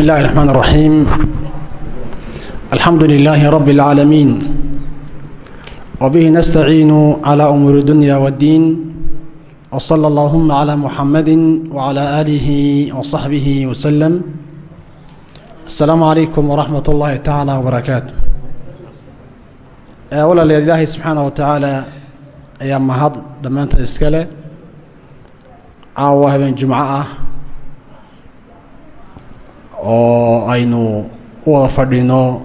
بسم الله الرحمن الرحيم الحمد لله رب العالمين وبه نستعين على أمور الدنيا والدين وصلى اللهم على محمد وعلى آله وصحبه وسلم السلام عليكم ورحمة الله تعالى وبركاته أولا لله سبحانه وتعالى أيام مهد لما أنت إسكالة عاوة بين جمعة oo aynu u wada fadhino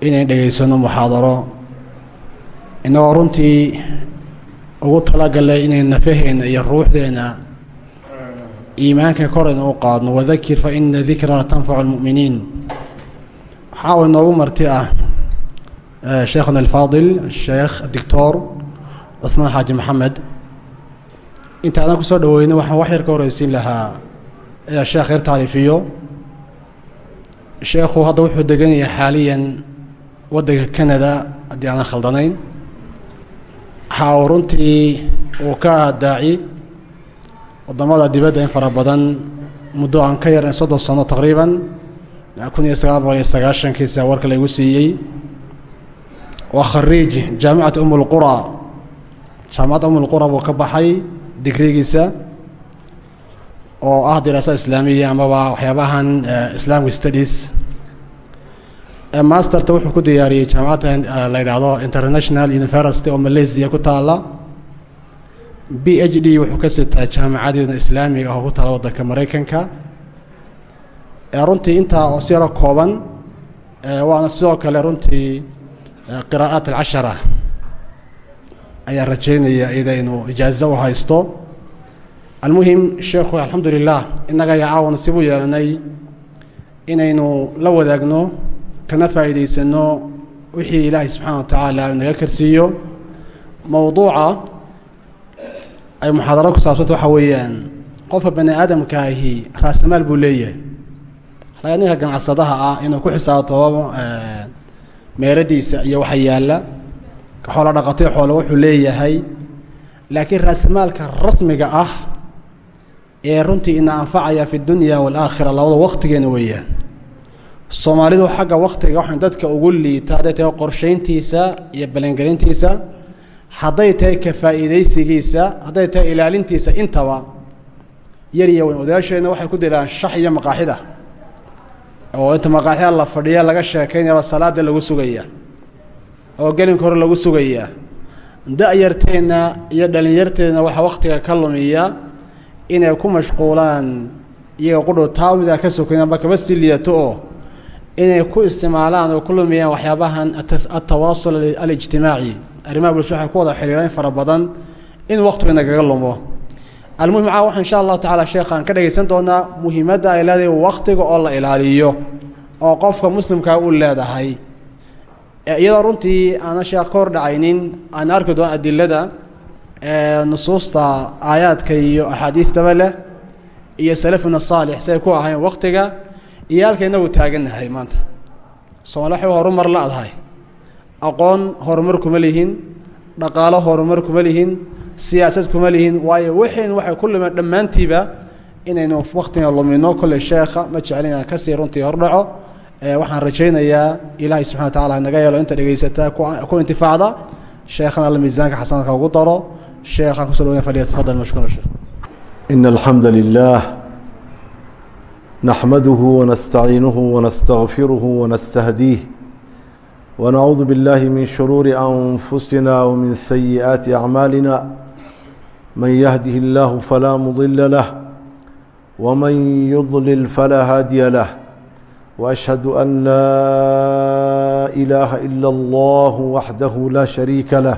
inay dhegaysano muxaadaro. Innagoo runtii ugu talagalay inay nafaheena iyo ruuxdeena iimaanka korayna u qaadno wadakir fa ina dikraa tanfacu lmu'miniin. Waxaa inoogu marti ah sheekhuna alfaadil sheekh doctor cuثmaan xaaji maxamed. Intaadan ku soo dhaweyna waxaan wax yar ka horeysiin lahaa sheekh yar taariifiyo sheekhu hadda wuxuu degan yahay xaaliyan waddanka canada haddii aanan khaldanayn. Waxaa uu runtii uu ka daaci waddamada dibadda in fara badan muddo aan ka yaran soddon sano taqriiban kun iyo sagaal boqol iyo sagaashankiisa warka laygu siiyey. Waa khariij jaamicata um lqura jaamacadda um lqura buu ka baxay digrigiisa oo ah diraasa islaamiya amaba waxyaabahan islamic studies. Masterta wuxuu ku diyaariyey jaamacadda la yidhaahdo international university oo malaysia ku taala b h d wuxuu ka sitaa jaamacadeeda islaamiga oo ku taala waddanka maraykanka runtii intaa oo si yaro kooban waana sidoo kale runtii qiraa'aat alcashara ayaa rajaynaya iyada inuu u haysto almuhim sheekhu alxamdu lilah innaga ayaa caawa nasiib u yeelanay inaynu la wadaagno kana faa'iidaysano wixii ilaahay subxaana wa tacaala naga karsiiyo. Mowduuca ay muxaadaro ku saabsanta waxaa weeyaan qofka bani aadamka ahi raasamaal buu leeyahay. Laga ninka ganacsadaha ah inuu ku xisaabtamo meeradiisa iyo waxa yaalla ka xoolo dhaqatay xoolo wuxuu leeyahay laakiin raasamaalka rasmiga ah ee runtii ina anfacaya fi dunya waalaakhira labada waktigeena weeyaan. Soomaalidu xagga waktiga waxaan dadka ugu liita hadday tahay qorshayntiisa iyo balangelintiisa hadday tahay ka faa'iidaysigiisa hadday tahay ilaalintiisa intaba yar iyo weyn waxay ku diraan shax iyo maqaaxida. Oo inta maqaaxida la fadhiya laga sheekaynayaba salaada lagu sugaya oo gelinka hore lagu sugayaa da-yarteenna iyo dhalinyarteedna waxaa waktiga ka lumiya inay ku mashquulaan iyaga qudhow taawida ka sokayn amba kaba sii oo inay ku isticmaalaan oo ku lumiyaan waxyaabahan atawaasul alijtimaaci. Arrimaha bulsha waxay ku wada xiriiraan fara badan in waktiga nagaga lumo. Almuhim caa waxaa insha allahu tacala sheekhaan ka dhegaysan doonaa muhiimadda ay leedahay waktiga oo la ilaaliyo oo qofka muslimkaa u leedahay. Iyadoo runtii aana sheekh ka hor dhacaynin aan arki doon adilada nusuusta aayaadka iyo axaadiistaba leh iyo salafuna saalix si ku ahayn waktiga iyo halka inagu maanta. Soomali waxay horumar la-dahay aqoon horumar kuma lihin dhaqaalo horumar kuma lihin siyaasad kuma lihin waayo waxaynu waxay ku lumeen inaynu waktiga lumino kolley sheekha ma jeclin inaan ka sii runtii hordhaco waxaan rajaynayaa ilaahay subxana wa tacala naga yeelo inta dhegaysataa ku intifaacda. Sheekhana alla miisaanka xasanadka ugu daro sheekhaan kusoo dhawaya fadhiya tafadal mashkuura sheekh إن الحمد لله نحمده ونستعينه ونستغفره ونستهديه ونعوذ بالله من شرور أنفسنا ومن سيئات أعمالنا من يهده الله فلا مضل له ومن يضلل فلا هادي له واشهد ان لا اله الا الله وحده لا شريك له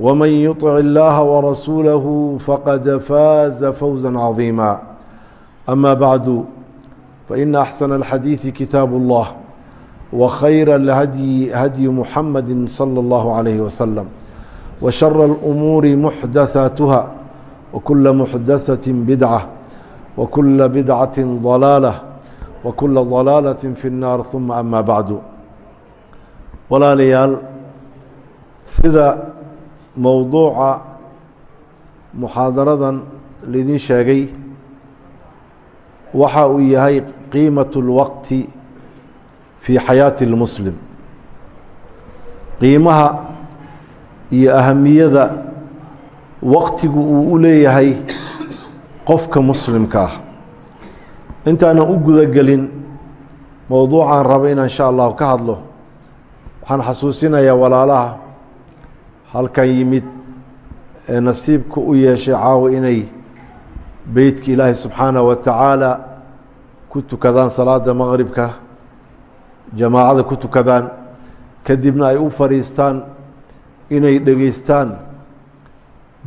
ومن يطع الله ورسوله فقد فاز فوزا عظيما أما بعد فإن أحسن الحديث كتاب الله وخير الهدي هدي محمد صلى الله عليه وسلم وشر الأمور محدثاتها وكل محدثة بدعة وكل بدعة ضلالة وكل ضلالة في النار ثم أما بعد walaalayaal sida mowduuca muxaadaradan laidin sheegay waxa uu yahay qiimaة اlwaqti fii xayaati اlmuslim qiimaha iyo ahamiyada waqtigu uu u leeyahay qofka muslimka ah intaanan u guda gelin mowduucan raba inaan insha allahu ka hadlo waxaan xasuusinayaa walaalaha halkan yimid ee nasiibka u yeeshay caawa inay beytka ilaahi subxaanaه wa tacaala ku tukadaan salaada maqribka jamaacada ku tukadaan kadibna ay u fadhiistaan inay dhegeystaan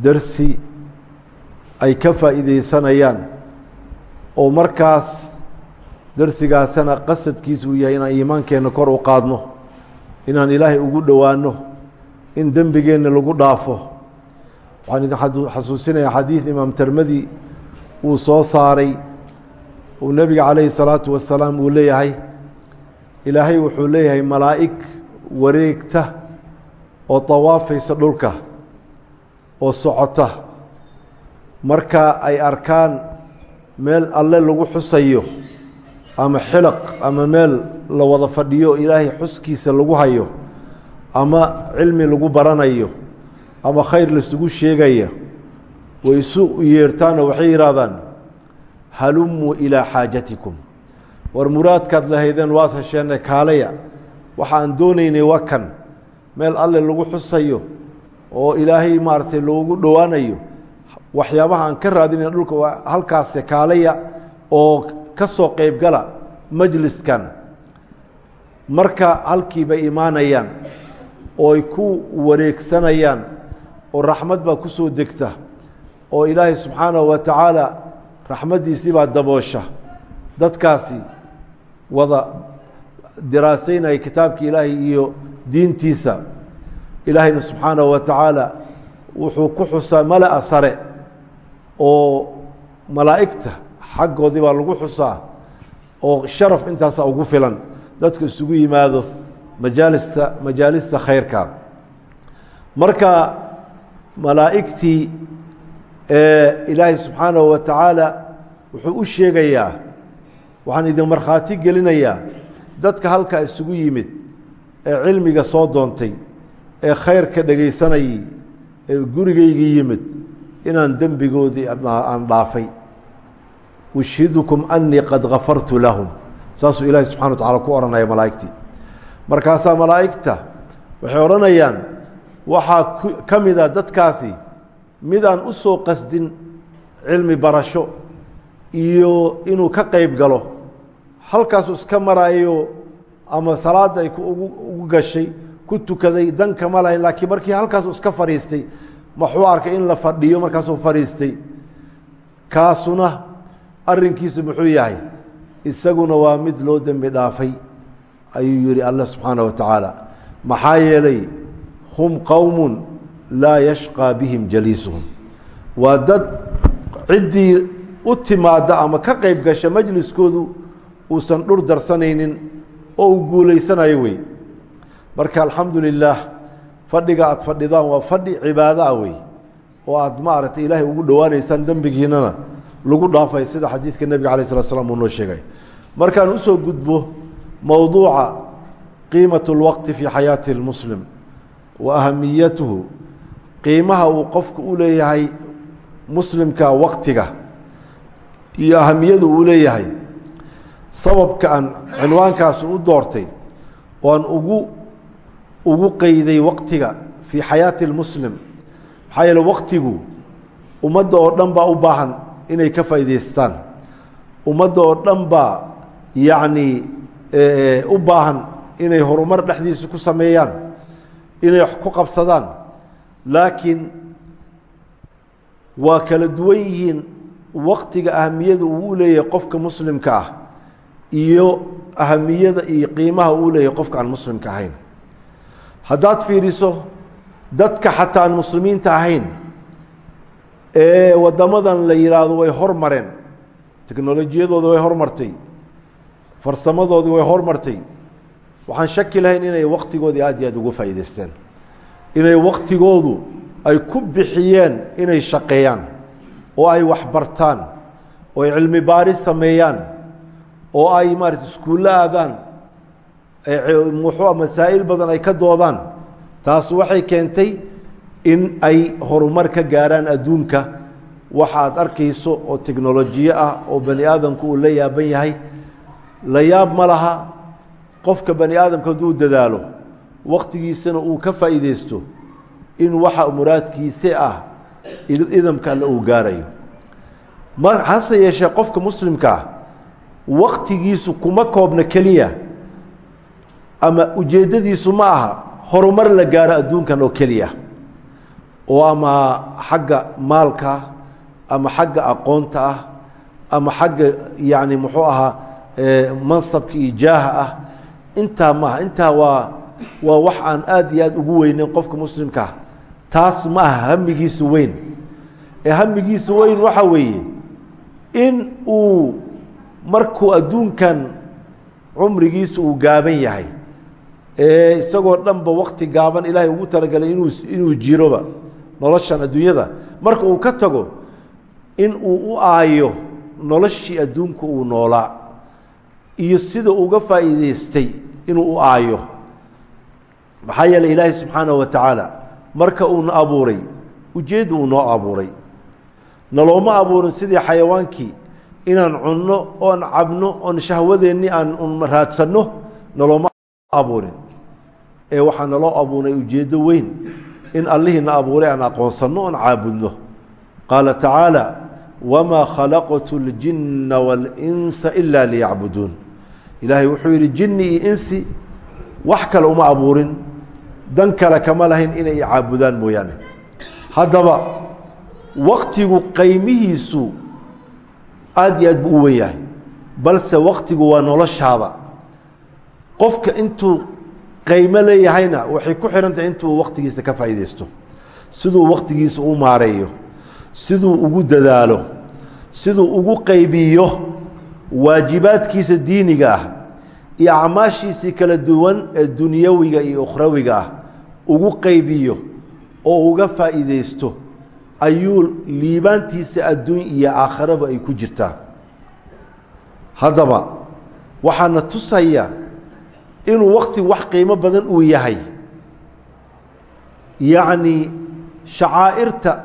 darsi ay ka faa'iideysanayaan oo markaas darsigaasana qasadkiisa uu yahay inaan iimaankeenna kor u qaadno inaan ilaahay ugu dhowaano in dembigeenna lagu dhaafo. Waxaan idin xasuusinayaa xadiid imaam termadi uu soo saaray uu nebiga calayhi salaatu wasalaam uu leeyahay. Ilaahay wuxuu leeyahay malaa'ig wareegta oo tawaafaysa dhulka oo socota. Marka ay arkaan meel alle lagu xusayo ama xilaq ama meel la wada fadhiyo ilaahay xuskiisa lagu hayo ama cilmi lagu baranayo ama khayr laisugu sheegaya way isu yeertaanoo waxay yidhaahdaan halumuu ilaa xaajatikum. War muraadkaad lahaydeen waad hesheene kaalaya waxa aan doonaynay waa kan. Meel alle lagu xusayo oo ilaahay maaragtay loogu dhowaanayo waxyaabaha aan ka raadinay dhulka waa halkaase kaalaya oo ka soo qeybgala majliskan. Marka halkii bay imaanayaan oo ay ku wareegsanayaan oo raxmad baa ku soo degta oo ilaahay subxaanahu wa tacaala raxmaddiisii baa daboosha. Dadkaasi wada diraasaynaya kitaabka ilaahay iyo diintiisa. Ilaahayna subxaanahu wa tacaala wuxuu ku xusaa mala-a sare oo malaa'igta xaggoodii baa lagu xusaa oo sharaf intaasa ugu filan. Dadka isugu yimaado majaalista majaalista khayrka. Marka malaa'igtii ilaahay subxaanahu wa tacaala wuxuu u sheegayaa waxaan idin markhaati gelinayaa dadka halkaa isugu yimid ee cilmiga soo doontay ee khayrka dhegaysanayay ee gurigayga yimid inaan dembigoodii aan dhaafay. Ushhidukum anii qad gafartu lahum. Saasuu ilaahi subxana wa tacala ku odhanaya malaa'igtii markaasaa malaa'igta waxay odhanayaan waxaa ka mida dadkaasi midaan u soo qasdin cilmi barasho iyo inuu ka qeyb galo halkaasu iska maraayo ama salaadda ay ugu gashay ku tukaday dan kama lahayn laakiin markii halkaasu iska fadhiistay maxuu arkay in la fadhiyo markaasuu fadhiistay. Kaasuna arrinkiisu muxuu yahay isaguna waa mid loo dembi dhaafay ayuu yihi alla subxaana wa maxaa yeelay hum qowmu laa yashqaa bihim jaliisuhum. Waa dad ciddii u timaada ama ka qeyb gasha majliskoodu uusan dhur darsanaynin oo uu guulaysanayo wey. Marka alxamdu lilaah fadhiga aad fadhidaan waa fadhi cibaado ah wey oo aad maaragtay ilaahay ugu dhowaanaysaan dembigiinana lagu dhaafay sida xadiidka nebiga alayh slat slam uu noo sheegay. Markaan u soo gudbo mowduuca qiimaة اlwaqti fii xayaati اlmuslim wa ahamiyatuhu qiimaha uu qofku u leeyahay muslimka waqtiga iyo ahamiyadu uu leeyahay sababka aan cinwaankaas u doortay oo aan ugu ugu qeyday waqtiga fii xayaati اlmuslim maxaa yeele waktigu ummadda oo dhan baa u baahan inay ka faa'idaystaan ummadda oo dhan baa yacni u baahan inay horumar dhexdiisa ku sameeyaan inay wax ku qabsadaan. Laakiin waa kala duwan yihiin waktiga ahamiyada uu u leeyahay qofka muslimka ah iyo ahamiyada iyo qiimaha uu leeyahay qofka aan muslimka ahayn. Haddaad fiiriso dadka xataa aan muslimiinta ahayn ee waddamadan la yidhaahdo way hormareen teknolojiyadooda way hormartay farsamadoodii way hormartay waxaan shaki lahayn inay waktigoodii aad iyo aad uga faa'idaysteen inay waktigoodu ay ku bixiyeen inay shaqeeyaan oo ay waxbartaan oo ay cilmi baaris sameeyaan oo ay maarata iskuullo aadaan muxuu masaa'il badan ay ka doodaan. Taas waxay keentay in ay horumar ka gaaraan adduunka. Waxa aad arkayso oo teknolojiye ah oo bani aadamku uu la yaaban yahay la yaab ma laha qofka bani aadamka hadduu dadaalo waktigiisana uu ka faa'iideysto in waxa muraadkiise ah idamka alle uu gaarayo. Hase yeeshee qofka muslimka ah waktigiisu kuma koobna keliya ama ujeeddadiisu ma aha horumar la gaaro adduunkan oo keliya oo ama xagga maalka ama xagga aqoonta ah ama xagga yacni muxuu ahaa mansabka iyo jaaha ah. Intaa maaha intaa waa waa wax aan aad iyo aad ugu weyneyn qofka muslimkaa taas ma aha hamigiisu weyn. Ee hamigiisu weyn waxa weeye in uu markuu adduunkan cumrigiisu uu gaaban yahay. Ee isagoo dhanba wakti gaaban ilaahay ugu talagalay inuu inuu jiroba noloshan adduunyada. Marka uu ka tago in uu u aayo noloshii adduunka uu noolaa iyo sida uga faa'iidaystay inuu u aayo. Maxaa yeeley ilaahay subxaanahu wa tacaala marka uuna abuuray ujeedda uu noo abuuray. Nalooma abuurin sidii xayawaankii inaan cunno oon cabno oon shahwadeennii aan raadsanno nalooma abuurin. Ee waxaa naloo abuuray ujeeddo weyn in allihiina abuuray aan aqoonsanno oon caabudno. Qaala tacaala wamaa khalaqtu اljinna waاlinsa ila liyacbuduun ilaahay wuxuu yidhi jinni iyo insi wax kale uma abuurin. Dan kale kama lahayn inay caabudaan mooyaane. Haddaba waktigu qaymihiisu aad iyo aad buu u wen yahay balse waktigu waa noloshaada. Qofka intuu qaymo leeyahayna waxay ku xihan tahay intuu waktigiisa ka faa'iidaysto siduu waktigiisa u maareeyo siduu ugu dadaalo siduu ugu qaybiyo waajibaadkiisa diiniga ah iyo acmaashiisii kala duwan ee dunyawiga iyo ukhrawiga ah ugu qaybiyo oo uga faa'iidaysto ayuu liibaantiisa adduun iyo aakhiraba ay ku jirtaa. Haddaba waxaana tusaya inuu wakti wax qiimo badan uu yahay. Yacni shacaa'irta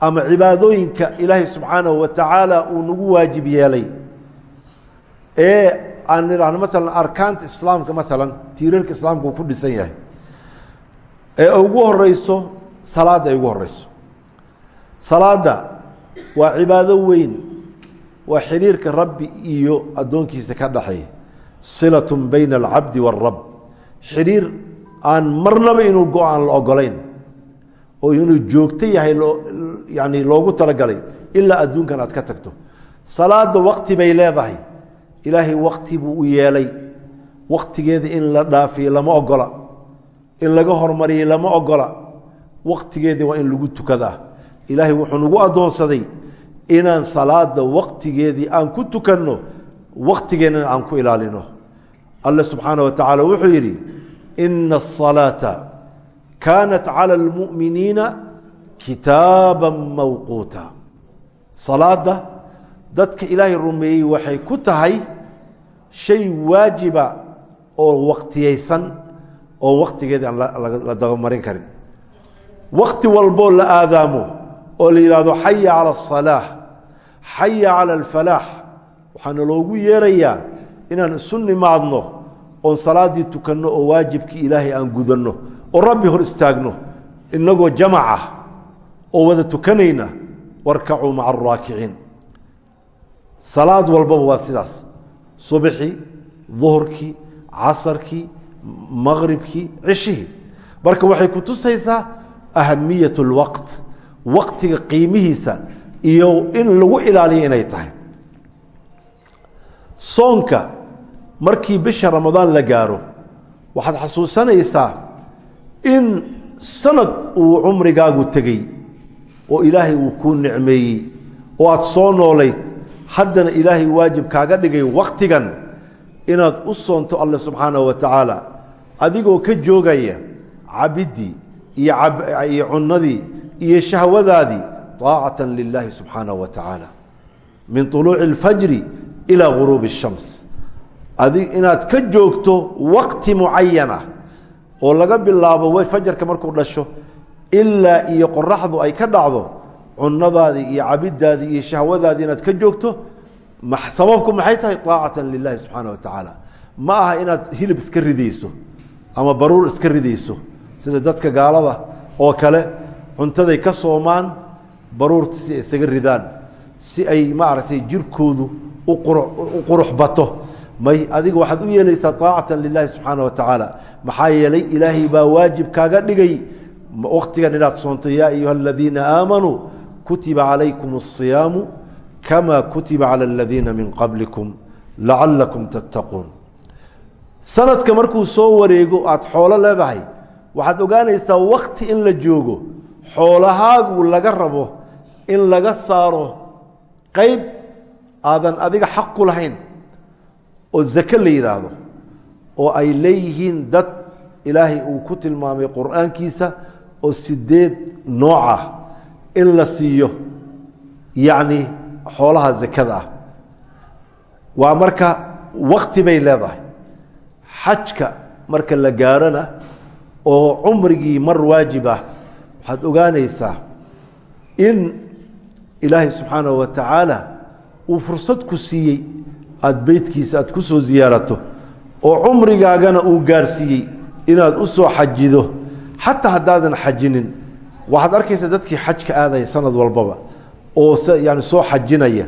ama cibaadooyinka ilaahay subxaanahu wa tacaala uu nagu waajib yeelay ee aan nidhaahno maalan arkaanta islaamka maalan tiirarka islaamka uu ku dhisan yahay. Ee ugu horeyso salaadda ay ugu horeyso salaadda waa cibaado weyn waa xiriirka rabbi iyo addoonkiisa ka dhaxeeya silaة bayna alcabdi wاlrab xiriir aan marnaba inuu go'aan la ogolayn oo inuu joogto yahay yani loogu talagalay ilaa adduunkan aad ka tagto. Salaada wakti bay leedahay ilaahay wakti buu u yeelay. Wakhtigeeda in la dhaafiyo lama ogola. In laga hormariyey lama ogola. Wakhtigeeda waa in lagu tukadaa. Ilaahay wuxuu nagu addoonsaday inaan salaada wakhtigeedii aan ku tukanno wakhtigeennana aan ku ilaalino. Alle subxaana wa tacaala wuxuu yidhi ina asalaata kaanat cala almu'miniina kitaaba mawquuta. Salaada dadka ilaahay rumeeyey waxay ku tahay shay waajiba oo waqtiyaysan oo waqtigeeda aan la dabamarin karin. Waqti walboo la aadaamo oo la yidhaahdo xaya cala asalaax xaya cala alfalaax waxaana loogu yeerayaa inaan isu nimaadno oon salaadii tukanno oo waajibkii ilaahay aan gudanno oo rabbi hor istaagno inagoo jamaca ah, oo wada tukanayna warkacuu maca araakiciin salaad walbaba waa sidaas. Subxii duhurkii casarkii maqribkii cishihii marka waxay ku tusaysaa ahamiyat اlwaqt waqtiga qiimihiisa iyo in lagu ilaaliyo inay tahay. Soonka markii bisha ramadaan la gaaro waxaad xasuusanaysaa in sanad uu cumrigaagu tegey oo ilaahay uu kuu nicmeeyey oo aad soo noolayd haddana ilaahay waajib kaaga dhigay waktigan inaad u soonto alle subxaanahu wa tacaala adigoo ka joogaya cabiddii iyo cunadii iyo shahwadaadii طaacata lilaahi subxaanahu wa tacaala min طuluuci اlfajri ilaa guruubi الshams adi inaad ka joogto waqti mucayana oo laga bilaabo fajarka markuu dhasho ilaa iyo qoraxdu ay ka dhacdo cunadaadii iyo cabidaadii iyo shahwadaadii inaad ka joogto sababku maxay tahay? Aacatan lilahi subxaana watacaala ma aha inaad hilib iska ridayso ama baruur iska ridayso sida dadka gaalada oo kale cuntaday ka soomaan baruurta si ay isaga ridaan si ay maaragtay jirkoodu u qurux bato. May adiga waxaad u yeelaysaa aacatan lilahi subxaana watacaala maxaa yeelay ilaahay baa waajib kaaga dhigay waktigan inaad soonto yaa ayuha aladiina aamanuu kutiba calaykum الصiyaamu kama kutiba calى اladiina min qablikum lacalakum tattaquun sanadka markuu soo wareego aada xoolo leedahay waxaad ogaanaysaa wakti in la joogo xoolahaagu laga rabo in laga saaro qeyb aadan adiga xaq ku lahayn oo zake la yidhaahdo oo ay leeyihiin dad ilaahay uu ku tilmaamay qur'aankiisa oo sideed nooc ah in la siiyo yacni xoolaha zakada ah. Waa marka wakti bay leedahay. Xajka marka la gaarona oo cumrigii mar waajib ah waxaad ogaanaysaa in ilaahay subxaanahu wa tacaala uu fursad ku siiyey aada beytkiisa aad ku soo ziyaarato oo cumrigaagana uu gaarsiiyey inaad u soo xajido xataa haddaadan xajinin waxaad arkaysaa dadkii xajka aadaya sanad walbaba oo yani soo xajinaya.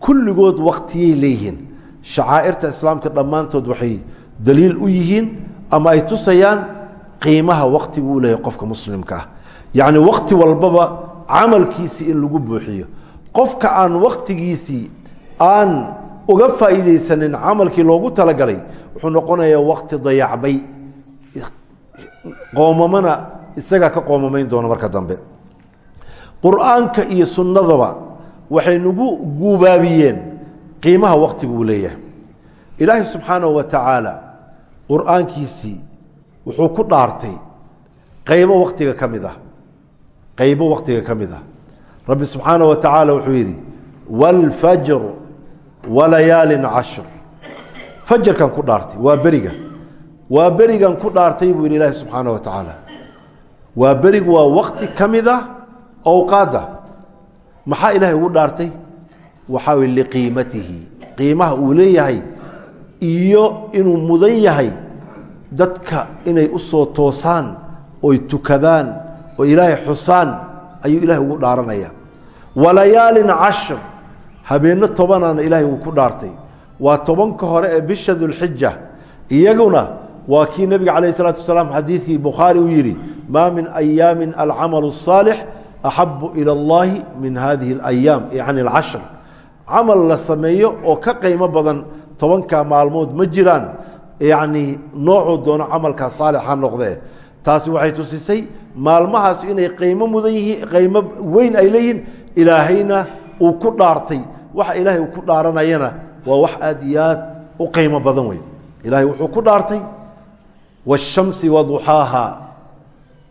Kulligood waktiyay leeyihiin. Shacaa'irta islaamka dhammaantood waxay daliil u yihiin ama ay tusayaan qiimaha waktigu u leeyahay qofka muslimka ah. Yacni wakti walbaba camalkiisii in lagu buuxiyo. Qofka aan waktigiisii aan uga faa'iidaysanin camalkii loogu talagalay wuxuu noqonayaa wakti dayacbay. Qoomamana isagaa ka qoomamayn doona marka dambe qur-aanka iyo sunnadaba waxay nagu guubaabiyeen qiimaha waktigu uu leeyahay ilaahay subxaanahu wa tacaala qur-aankiisii wuxuu ku dhaartay qaybo waktiga ka mid ah qaybo waktiga ka mid ah rabbi subxaanaه wa tacaala wuxuu yidhi wاlfajr walayaalin cashr fajarkan ku dhaartay waa beriga waa berigan ku dhaartay buu yidhi ilaahi subxaanaه wa tacaala waa berigu waa wakti ka mid ah awqaadda maxaa ilaahay ugu dhaartay? Waxaa wy liqiimatihi. Qiimaha uu leeyahay iyo inuu mudan yahay dadka inay u soo toosaan oy tukadaan oo ilaahay xusaan ayuu ilaahay ugu dhaaranaya. Walayaalin cashr. Habeenno tobanaana ilaahay uu ku dhaartay. Waa tobanka hore ee bisha dulxija iyaguna waa kii nebiga calayh isalaatu wasalaam xadiidkii bukhaari uu yidhi maa min ayaamin alcamalu الصaalix axabu ilى اllahi min hadihi اlayaam yacni alcashr camal la sameeyo oo ka qiimo badan tobanka maalmood ma jiraan yacni noocuu doono camalkaa saalixa noqdee taasi waxay tusisay maalmahaas inay qiimo mudan yihiin qiimo weyn ay leeyihiin ilaahayna uu ku dhaartay waxa ilaahay uu ku dhaaranayana waa wax aad iyo aad u qiimo badan wey ilaahay wuxuu ku dhaartay waالshamsi waduxaaha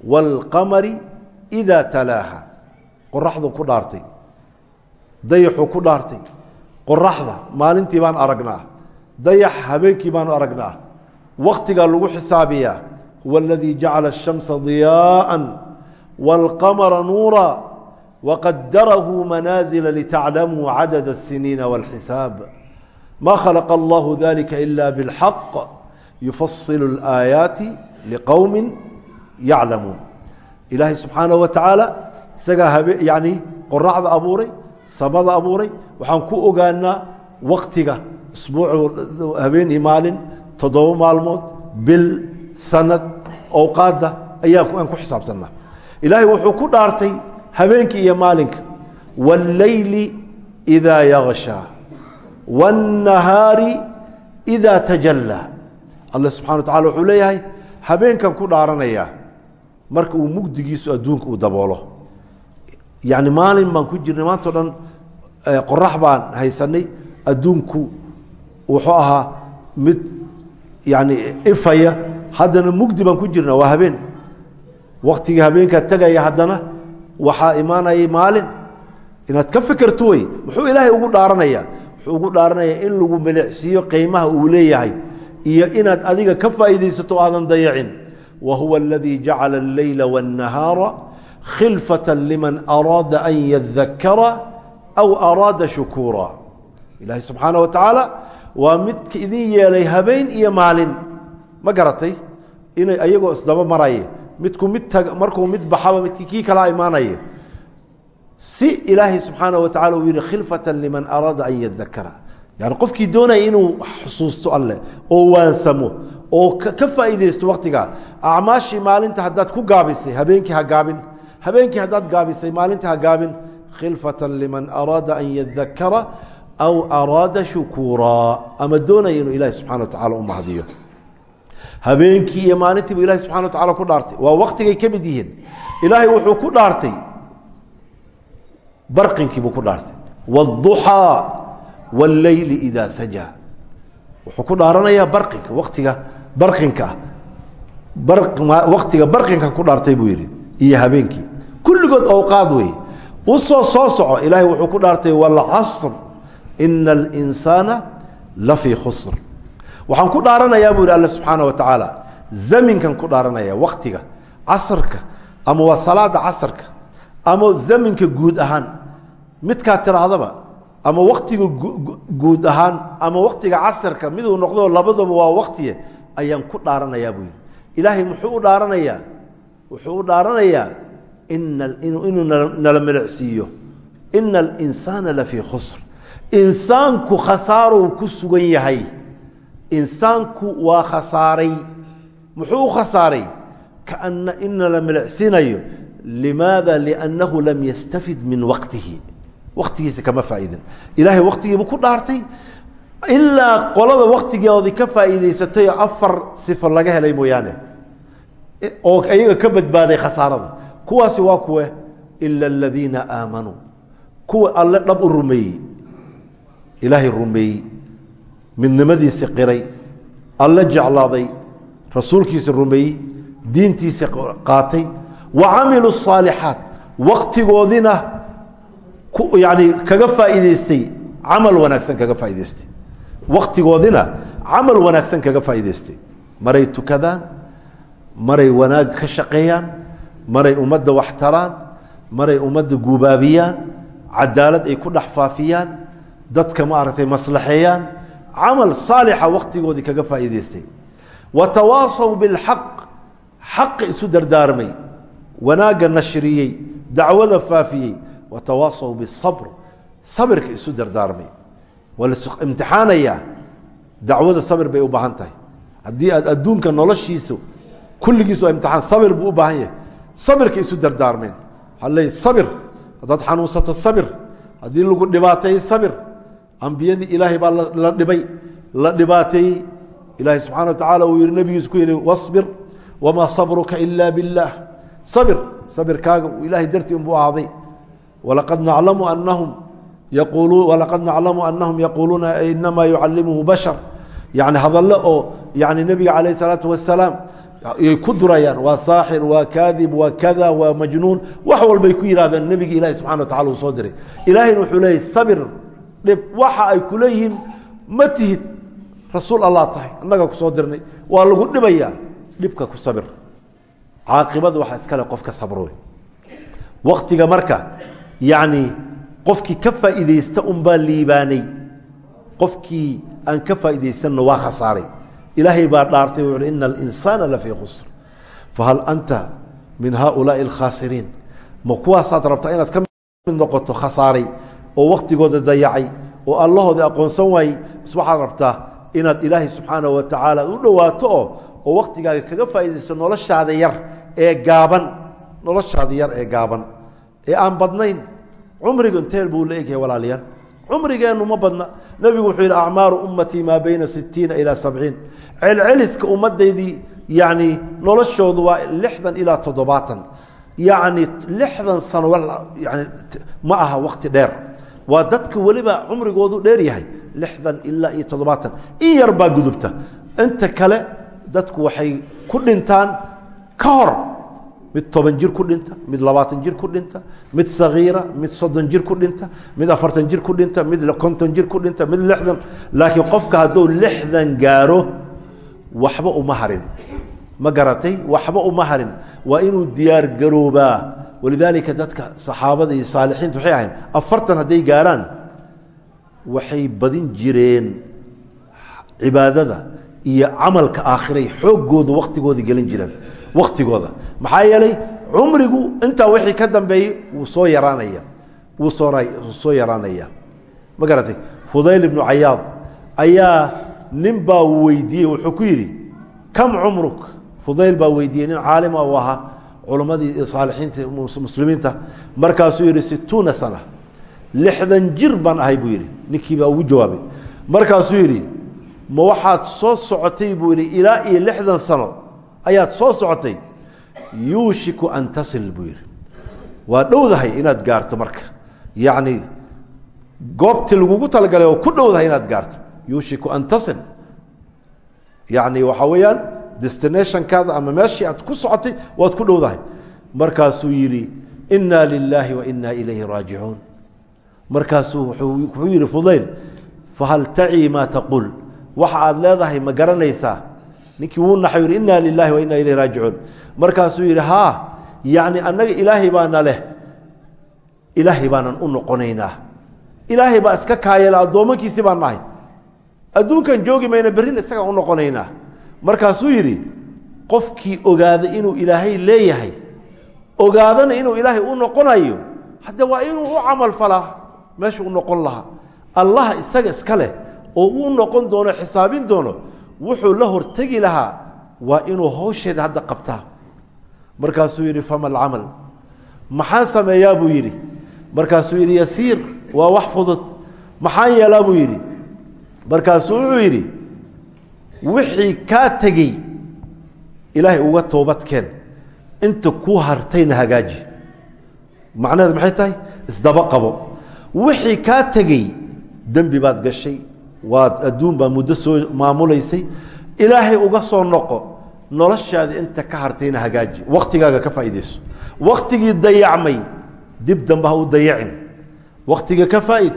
wاlqamari إida talaaha qoraxduu ku dhaartay dayaxuu ku dhaartay qoraxda maalintii baan aragnaa dayax habeenkii baanu aragnaa waktigaa lagu xisaabiyaa huwa اladii jacala الshamsa ضiyaaءa wاlqamara nuura waqadarahu manaazila litaclamuu cadad الsiniina wاlxisaab ma khalaqa allahu dalika ila bاlxaq yufasilu اlآaayaati liqowmi yaclamuun ilaahay subxaanaه wa tacaala isagaa habe yani qoraxda abuuray samada abuuray waxaan ku ogaanaa waktiga isbuuc habeen iyo maalin toddoba maalmood bil sanad awqaadda ayaan ku xisaabsanaa ilaahay wuxuu ku dhaartay habeenkii iyo maalinka wاlleyli إidaa yaغshaa wالnahaari إidaa tajallaa alla subxana wa tacala wuxuu leeyahay habeenkan ku dhaaranayaa marka uu mugdigiisu adduunka uu daboolo. Yani maalin baan ku jirnay maantao dhan qorax baan haysanay adduunku wuxuu ahaa mid yani ifaya. Haddana mugdi baan ku jirna waa habeen. Waktigii habeenkaa tegaya haddana waxaa imaanayay maalin. Inaad ka fikirto wey muxuu ilaahay ugu dhaaranaya? Wuxuu ugu dhaaranayaa in lagu melecsiiyo qiimaha uu leeyahay iyo inaad adiga ka faa'iidaysato aadan dayacin. Wa huwa aladii jacala alleyla waاnnahaara khilfata liman araada an yadakara aw araada shukuura. Ilaahay subxaana wa tacaala waa midka idin yeelay habeen iyo maalin. Ma garatay? Inay ayagoo isdaba maraya midku mid markuu mid baxaba midki kii kalaa imaanaya si ilaahay subxaana wa tacala uu yihi khilfata liman araada an yadakara yani qofkii doonaya inuu xusuusto alleh oo waansamo oo ka faa'iidaysto waktigaa acmaashii maalinta haddaad ku gaabisay habeenkii ha gaabin habeenkii haddaad gaabisay maalinta ha gaabin khilfata liman araada an yadakara aw araada shukuuraa ama doonaya inuu ilahi subxana wa tacala u mahdiyo habeenkii iyo maalintiibu ilahi subxana wa tacala ku dhaartay. Waa waktigay ka mid yihiin. Ilaahay wuxuu ku dhaartay. Barqinkiibuu ku dhaartay. Wاduxaa wاlleyli idaa sajaa wuxuu ku dhaaranayaa barinka waktiga barinka waktiga barqinka ku dhaartay buu yihi iyo habeenkii kulligood awqaad wey usoo soo soco ilaahay wuxuu ku dhaartay wاlcasr ina اlinsaana lafii khusr waxaan ku dhaaranayaa buu yihi alle subxaana wa tacaala zaminkan ku dhaaranaya waktiga casarka ama waa salaada casarka ama zaminka guud ahaan midkaa tiraahdaba ama waktiga guud ahaan ama waktiga casarka miduu noqdo labadaba waa waktiye ayaan ku dhaaranayaa buu yidhi. Ilaahay muxuu u dhaaranayaa? Wuxuu u dhaaranayaa inuu nala melecsiiyo ina alinsaana lafii khusr. Insaanku khasaarou ku sugan yahay. Insaanku waa khasaaray. Muxuu u khasaaray? Kaana ina la melecsinayo limaada? Liannahu lam yastafid min waqtihi waktigiisa kama faa'iidin ilaahay waktigiibu ku dhaartay ilaa qolada waktigoodii ka faa'iidaysatay afar sifo laga helay mooyaane oo ayaga ka badbaaday khasaarada kuwaasi waa kuwe ila aladiina aamanuu kuwa alle dhab u rumeeyey ilaahay rumeeyey midnimadiisi qiray alle jeclaaday rasuulkiisa rumeeyey diintiisa qaatay wa camiluu الصaalixaat waktigoodina yani kaga faa'iidaystay camal wanaagsan kaga faa'idaystay waktigoodina camal wanaagsan kaga faa'idaystay maray tukadaan maray wanaag ka shaqeeyaan maray ummadda wax taraan maray ummadda guubaabiyaan cadaalad ay ku dhex faafiyaan dadka maaragtay maslaxeeyaan camal saalixa waktigoodii kaga faa'iidaystay. Wa tawaasaw bilxaq xaqi isu dardaarmay wanaagga nashriyey dacwada faafiyey wa tawaasaw bisabr sabirka isu dardaarmay. waa las imtixaanayaa dacwada sabir bay u baahan tahay haddii aad adduunka noloshiisa kulligiis waa imtixaan sabir buu u baahan yahay sabirka isu dardaarmeen. Waxaa leey sabir. Haddaad xanuunsato sabir. Haddii lagu dhibaateeyey sabir. Ambiyadii ilaahay baa la dhibay. La dhibaateeyey ilaahay subxana wa tacala uu yihi nabigiisu ku yihi wasbir wamaa sabruka ila biاllaah sabir sabirkaaga uu ilahay dartii unbuu ahaaday walaqad naclamu anahum yaquuluuna inamaa yucalimuhu bashar yani hadallo oo yani nebiga calayh isalaatu wasalaam ay ku durayaan waa saaxir waa kaadib waa kada waa majnuun wax walbay ku yidhahdeen nebigi ilahi subxana wa tacala uu soo diray ilaahayna wuxuu leeyay sabir dhib waxa ay ku leeyihiin ma tihid rasuul allah tahay annaga ku soo dirnay waa lagu dhibayaa dhibka ku sabir caaqibada waxaa iskale qofka sabro waktiga marka yacni qofkii ka faa'iidaysta unbaa liibaanay. Qofkii aan ka faa'iidaysanna waa khasaaray. Ilaahay baa dhaartay wuuui ina alinsaana lafii khusr. Fahal anta min haaulaa'i alkhaasiriin? Ma kuwaasaad rabtaa inaad ka mid noqoto khasaaray oo wakhtigooda dayacay oo allahoodii aqoonsan waayey? Bis waxaad rabtaa inaad ilaahay subxaanah wa tacaala u dhowaato oo oo wakhtigaaga kaga faa'iidayso noloshaada yar ee gaaban. Noloshaada yar ee gaaban ee aan badnayn cumrigu inteel buu la egyahay walaalayaal cumrigeennu ma badna. Nebigu wuxuu yidhi acmaaru ummatii maa bayna sitiina ilaa sabciin. Celceliska ummaddaydii yacni noloshoodu waa lixdan ilaa toddobaatan. Yacni lixdan sano yani ma aha wakti dheer. Waa dadka weliba cumrigoodu dheer yahay lixdan ilaa iyo toddobaatan. In yar baa gudubta. Inta kale dadku waxay ku dhintaan ka hor mid toban jir ku dhinta mid labaatan jir ku dhinta mid sagiira mid soddon jir ku dhinta mid afartan jir ku dhinta mid konton jir ku dhinta mid lixdan. Laakiin qofka hadduu lixdan gaaro waxba uma harin. Ma garatay? Waxba uma harin. Waa inuu diyaar garoobaa. Walidaalika dadka saxaabada iyo saalixiinta waxay ahayn afartan hadday gaaraan waxay badin jireen cibaadada iyo camalka aakhiray xooggooda waktigooda gelin jireen waktigooda maxaa yeelay cumrigu intaa wixii ka dambeeyey wuu soo yaraanaya. Wuu soo soo yaraanaya. Ma garatay fudayl ibnu cayaad ayaa nin baa weydiiyey wuxuu ku yidhi kam cumruk? Fudayl baa weydiiyey nin caalima u ahaa culammadii saalixiinta muslimiinta. Markaasuu yidhi situuna sana. Lixdan jir baan ahay buu yidhi. Ninkii baa ugu jawaabay. Markaasuu yidhi ma waxaad soo socotay buu yidhi ilaa iyo lixdan sano ayaad soo socotay yuushiku an tasil buu yidhi. Waa dhowdahay inaad gaarto marka. Yacni goobtii lagugu talagalay oo ku dhowdahay inaad gaarto. Yuushiku an tasil. Yacni waxaa weeyaan destinationkaada ama meeshii aad ku socotay waad ku dhowdahay. Markaasuu yidhi inna lilaahi wa inna ilayhi raajicuun. Markaasuu wuxuu yidhi fudayl fahal tacii maa taquul waxa aad leedahay ma garanaysaa ninkii wuu naxay yidhi inna lilaahi wa inna ilayhi raajicuun. Markaasuu yidhi haa yacni annaga ilaahay baana leh. Ilaahay baanan u noqonaynaa. Ilaahay baa iska kaayela addoommankiisii baan nahay. Adduunkan joogi mayna berrin isagaan u noqonaynaa. Markaasuu yidhi qofkii ogaaday inuu ilaahay leeyahay ogaadana inuu ilaahay u noqonayo hadde waa inuu u camal falaa meesha u noqon lahaa. Allaha isaga iska leh oo uu noqon doono xisaabin doono wuxuu la hortegi lahaa waa inuu hawsheeda hadda qabtaa. Markaasuu yidhi fama alcamal maxaan sameeyaa? buu yidhi. Markaasuu yidhi yasiir waa wax fudud. Maxaan yeelaa? buu yidhi. Markaasuu wuxuu yidhi wixii kaa tegey ilaahay uga toobadkeen. Inta kuu hartayna hagaaji. Macnaheedu maxay tahay? Isdaba qabo. Wixii kaa tegey dembi baad gashay waad adduun baa muddo soo maamulaysay. Ilaahay uga soo noqo noloshaada inta ka hartayna hagaaji waktigaaga ka faa'iidayso. Waktigii dayacmay dib dambe ha u dayacin. Waktiga ka faa'id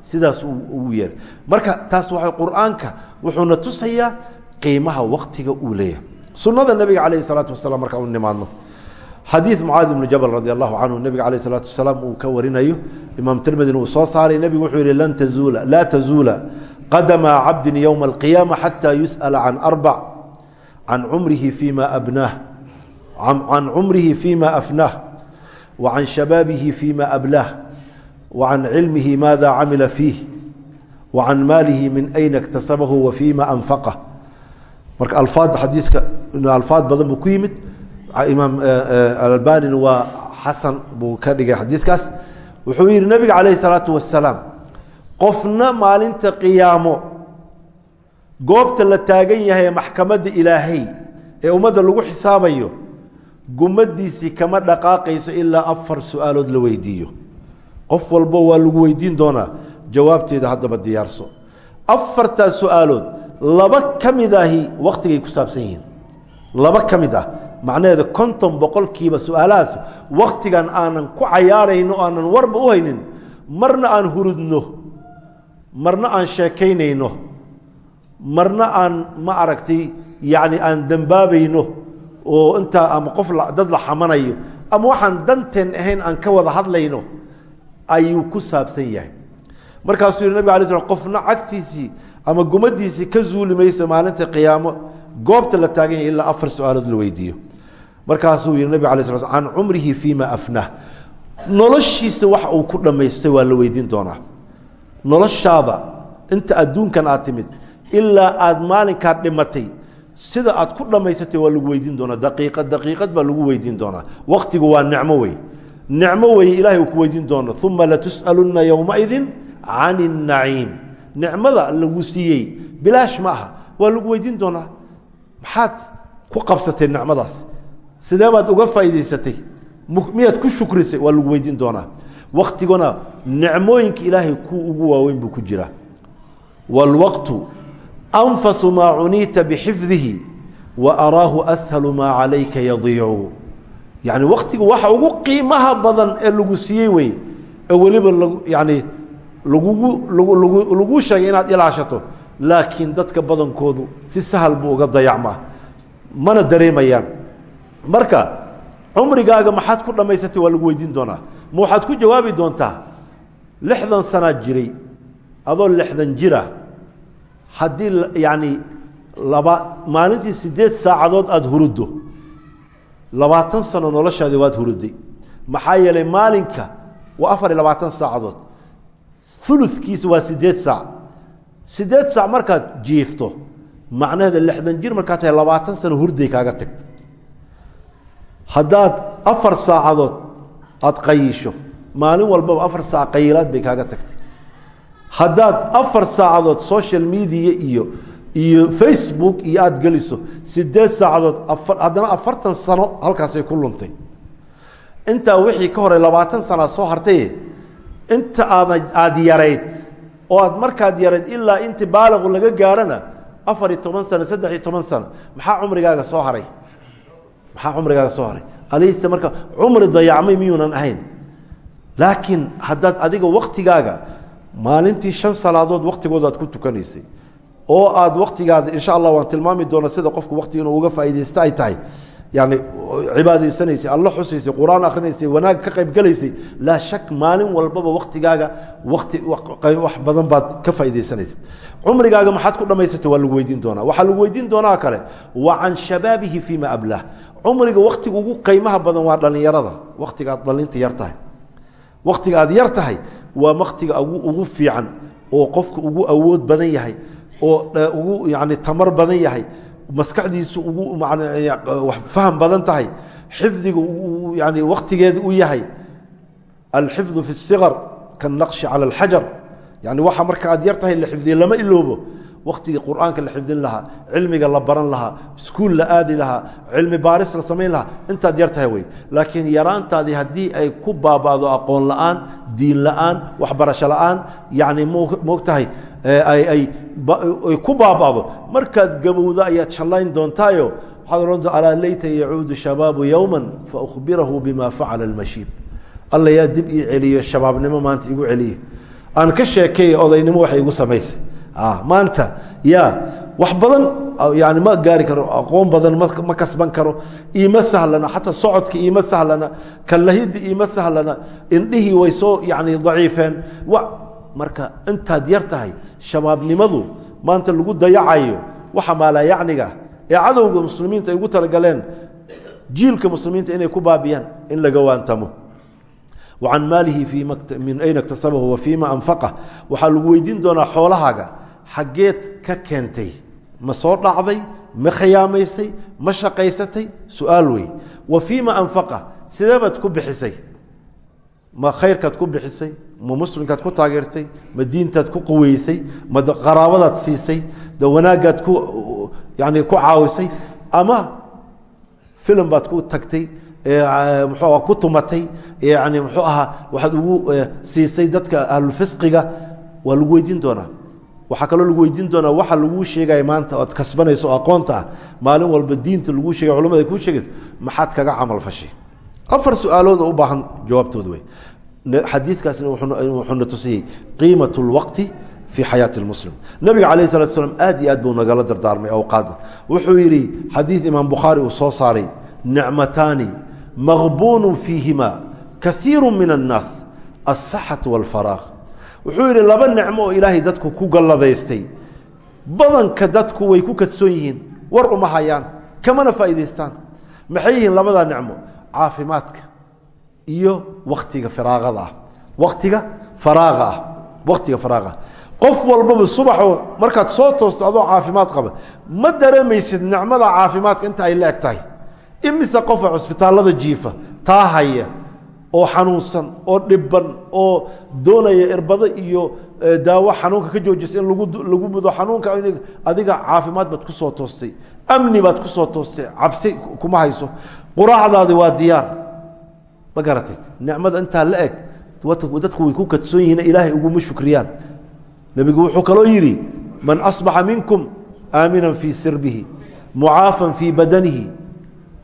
sidaas ugu yeeray marka taas waxay qur'aanka wuxuuna tusayaa qiimaha waktiga uu leeyahay. Sunada nebiga calayh isalaatu wasalaam markaa u nimaadno. Xadiid mucaadi ibnu jabal radi allahu canhu nebiga calayh isalaatu wasalaam uu ka warinayo. Imaam tirmidina uu soo saaray nebigu wuxuu yihi lan tazuula laa tazuula qadama cabdin yowma alqiyaama xataa yus'ala can arbac can cumrihi fima abnaah can cumrihi fima afnaah wa can shabaabihi fima ablaah وعن علمه ماذا عمل فيه وعن ماله من أين اكتسبه وفيma أنفقه marka alفاad xadiiska alفاad badan buu ku yimid imaam alalbanina waa xasan buu ka dhigay xadiiskaas wuxuu yihi nebiga عalaيه الصلاaةu وaسلاaم qofna maalinta qiyaamo goobta la taagan yahay maxkamadda ilaahay ee ummadda lagu xisaabayo gumadiisii kama dhaqaaqayso ilaa afar su'aalood la weydiiyo. Qof walbo waa lagu weydiin doonaa jawaabteeda haddaba diyaarso. Afartaa su'aalood laba ka mid ahi waktigay ku saabsan yihiin. Laba ka mid ah macnaheeda konton boqolkiiba su'aalahaas waktigan aanan ku cayaarayno aanan warba u haynin marna aan hurudno marna aan sheekaynayno marna aan ma aragtay yacni aan dembaabayno oo intaa ama qof dad la xamanayo ama waxaan danteen ahayn aan ka wada hadlayno ayuu ku saabsan yahay. Markaasuu yihi nabig ala sl qofna cagtiisii ama gumadiisii ka zuuli mayso maalinta qiyaamo goobta la taagan yahay ilaa afar su'aalood la weydiiyo. Markaasuu yihi nabig ala sl can cumrihi fima afnah. Noloshiisa wax uu ku dhammaystay waa la weydiin doonaa noloshaada inta adduunkan aad timid ilaa aad maalinkaad dhimatay sida aad ku dhammaysatay waa lagu weydiin doonaa. Daqiiqad daqiiqad baa lagu weydiin doonaa. Waktigu waa nicmo wey. Nicmo weye ilahay uu ku weydiin doono. Uma latus'alunna yowmaidin can الnaciim nicmada lagu siiyey bilaash ma aha waa lagu weydiin doonaa. Maxaad ku qabsatay nicmadaas? Sidee baad uga faa'idaysatay miyaad ku shukrisay? Waa lagu weydiin doonaa waktiguna nicmooyinka ilaahay ku ugu waaweyn buu ku jiraa wاlwaqtu anfasu maa cuniita bixifdihi wa araahu ashalu maa calayka yadiicu. Yani waktigu waxa ugu qiimaha badan ee lagu siiyey wey ee weliba yani lagugu lagu sheegay inaad ilaashato laakiin dadka badankoodu si sahal buu uga dayacmaa mana dareemayaan. Marka cumrigaaga maxaad ku dhammaysatay waa lagu weydiin doonaa. Ma waxaad ku jawaabi doontaa lixdan sanaad jiray adoo lixdan jira. Haddii yani laba maalintii sideed saacadood aada huruddo labaatan sano noloshaadi waad huruday maxaa yeelay maalinka waa afar iyo labaatan saacadood. Ulukiisu waa sideed saac. Sideed saac markaad jiifto macnaheeda lixdan jir markaa tahay labaatan sano hurday kaaga tagta haddaad afar saacadood aada qayisho maalin walbaba afar saac qayilaad bay kaaga tagtay. Haddaad afar saacadood social media iyo iyo facebook iyo aada geliso sideed saacadood afar haddana afartan sano halkaasay ku luntay. Intaa wixii ka horay labaatan sanaa soo hartay inta aada aada yarayd oo aad markaad yarayd ilaa inti baaliqu laga gaarana afar iyo toban sano saddex iyo toban sano maxaa cumrigaaga soo haray maxaa cumrigaaga soo haray? Alise marka cumri dayacmay miyuunan ahayn. Laakiin haddaad adiga waktigaaga maalintii shan salaadood waktigooda aad ku tukanaysay oo aad waktigaada insha allah waan tilmaami doona sida qofku waktiga inuu uga faaideysta ay tahay. Yani cibaadaysanaysay alla xusaysay qur'aan akrinaysay wanaag ka qaybgelaysay laa shak maalin walbaba waktigaaga wati wax badan baad ka faa'idaysanaysay cumrigaaga maxaad ku dhammaysatay? Waa lagu weydiin doonaa. Waxaa lagu weydiin doonaa kale wa can shabaabihi fima ablah cumriga waktiga ugu qiimaha badan waa dhallinyarada waktiga aad dhalinta yar tahay waktiga aad yar tahay waa waktiga ugu fiican oo qofka ugu awood badan yahay oo ugu yani tamar badan yahay maskaxdiisu ugu faham badan tahay xifdiga yani waktigeeda u yahay alxifdu fi الصiغar kaالnaqshi calى اlxajar yani waxa marka aad yar tahay la xifdiye lama iloobo waktigii qur'aanka la xifdin lahaa cilmiga la baran lahaa iskuul la aadi lahaa cilmi baaris la samayn lahaa intaad yar tahay wey laakiin yaraantaadii haddii ay ku baaba'do aqoon la'aan diin la'aan waxbarasho la'aan yani moog tahay ay ku baaba'do markaad gabowdo ayaad shallayn doontaayo waxaad odhan doonta alaa layta yacuudu shabaabu yowma faأkhbirahu bima facala اlmashiib alla yaa dib ii celiyo shabaabnimo maanta igu celiye. Aan ka sheekeeya odaynimo waxay igu samaysay maanta ya wax badan yani ma gaari karo aqoon badan ma kasban karo. Iima sahlana xataa socodka iima sahlana kalahidi iima sahlana indhihii way soo yani daciifeen. Marka intaad yar tahay shabaabnimadu maanta lagu dayacayo waxa maalayacniga ee cadowga muslimiinta ay ugu talagaleen jiilka muslimiinta inay ku baabiyaan in laga waantamo. Wa can maalihi min ayna iktasabahu wa fiima anfaqa. Waxaa lagu weydiin doonaa xoolahaaga xaggeed ka keentay ma soo dhacday ma khiyaamaysay ma shaqaysatay? Su'aal wey wa fiima anfaqa sidee baad ku bixisay. Ma khayrkaad ku bixisay ma muslimkaad ku taageertay ma diintaad ku quweysay ma qaraabadaad siisay de wanaagaad ku yani ku caawisay ama filim baad ku tagtay mxuu ku tumatay yani muxuu ahaa waxaad ugu siisay dadka ahlulfisqiga waa lagu weydiin doonaa waxaa kaloo lagu weydiin doonaa waxa laguu sheegaya maanta oad kasbanayso o aqoonta ah maalin walba diinta laguu sheegay culamada ay kuu sheegayso maxaad kaga camal fashay afar su-aalood oo u baahan jawaabtooda wey xadiikaasna wuxuuna tusiyey qiimaة اlwaqti fii xayaati اlmuslim nabiga alayh الslat slam aad iyo aad buu nagala dardaarmay awqaada wuxuu yidhi xadiid imaam bukhaari uu soo saaray nicmataani maqbuunu fiihima kaiiru min الnaas aلsaxaة wاlfaraaq wuxuu yidhi laba nicmo oo ilaahay dadku ku galladaystay. Badanka dadku way ku kadsoon yihiin war uma hayaan kamana faa'idaystaan maxay yihiin labadaa nicmo? Caafimaadka iyo waktiga firaaqada ah. Waktiga faraaqa ah. Waktiga faraaqa ah. Qof walbaba subaxoo markaad soo toosto adoo caafimaad qaba ma dareemaysid nicmada caafimaadka inta ay la eg tahay. Imise qofa cusbitaallada jiifa taa haya oo xanuunsan oo dhiban oo doonaya irbado iyo daawo xanuunka ka joojisa in lagu mudo xanuunka adiga caafimaad baad ku soo toostay. Amni baad ku soo toostay. Cabsi kuma hayso. Quraacdaadi waa diyaar. Ma garatay? Nicmada intaa la eg dadku way ku kadsoon yihiin ilaahay uguma shukriyaan. Nebigu wuxuu kaloo yidhi man asbaxa minkum aaminan fii sirbihi mucaafan fii badanihi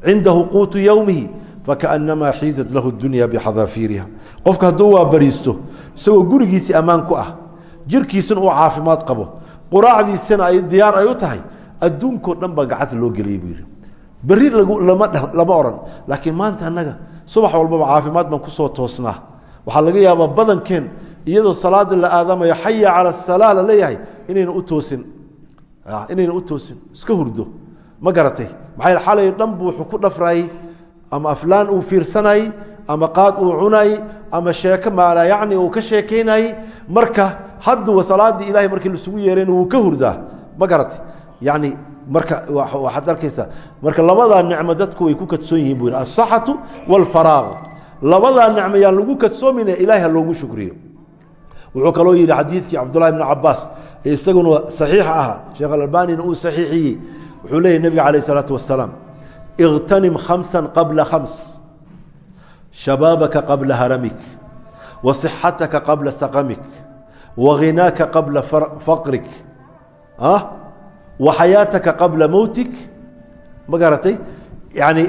cindahu quutu yowmihi fakaأnamaa xiizat lahu اdunya bxadaafiiriha qofka hadduu waa bariisto isagoo gurigiisii ammaan ku ah jirkiisuna uu caafimaad qabo quraacdiisana ay diyaar ay u tahay adduunkao dhan baa gacanta loo geliyay buu yidhi beri lama oran laakiin maanta annaga subax walbaba caafimaad baan ku soo toosnaa waxaa laga yaabaa badankeen iyadoo salaada la aadamayo xaya cala salaa la leeyahay inayna u toosin inayna u toosin iska hurdo ma garatay maxaa xalay dhan bu wuxuu ku dhafraayey ama aflaan uu fiirsanay ama qaad uu cunay ama sheeko maala yacni uu ka sheekaynay marka hadduwa salaaddii ilahay markii lasugu yeerayna wuu ka hurdaa. Ma garatay yacni marka waxaad arkaysaa marka labadaa nicmo dadku way ku kadsoon yihiin buu yidhi alsaxatu waalfaraaqu labadaa nicmo yaan lagu kadsoomine ilahay ha loogu shukriyo. Wuxuu kaloo yidhi xadiidkii cabdullahi bni cabaas ee isaguna saxiixa ahaa sheekh alalbanina uu saxiixiyey wuxuu leeyahy nebiga calayh isalaatu wassalaam اغتنم خمسا قبل خمس شبابك قبل هرمك وصحتك قبل سقمك وغناك قبل فقرك أه؟ وحياتك قبل موتك ma garatay yani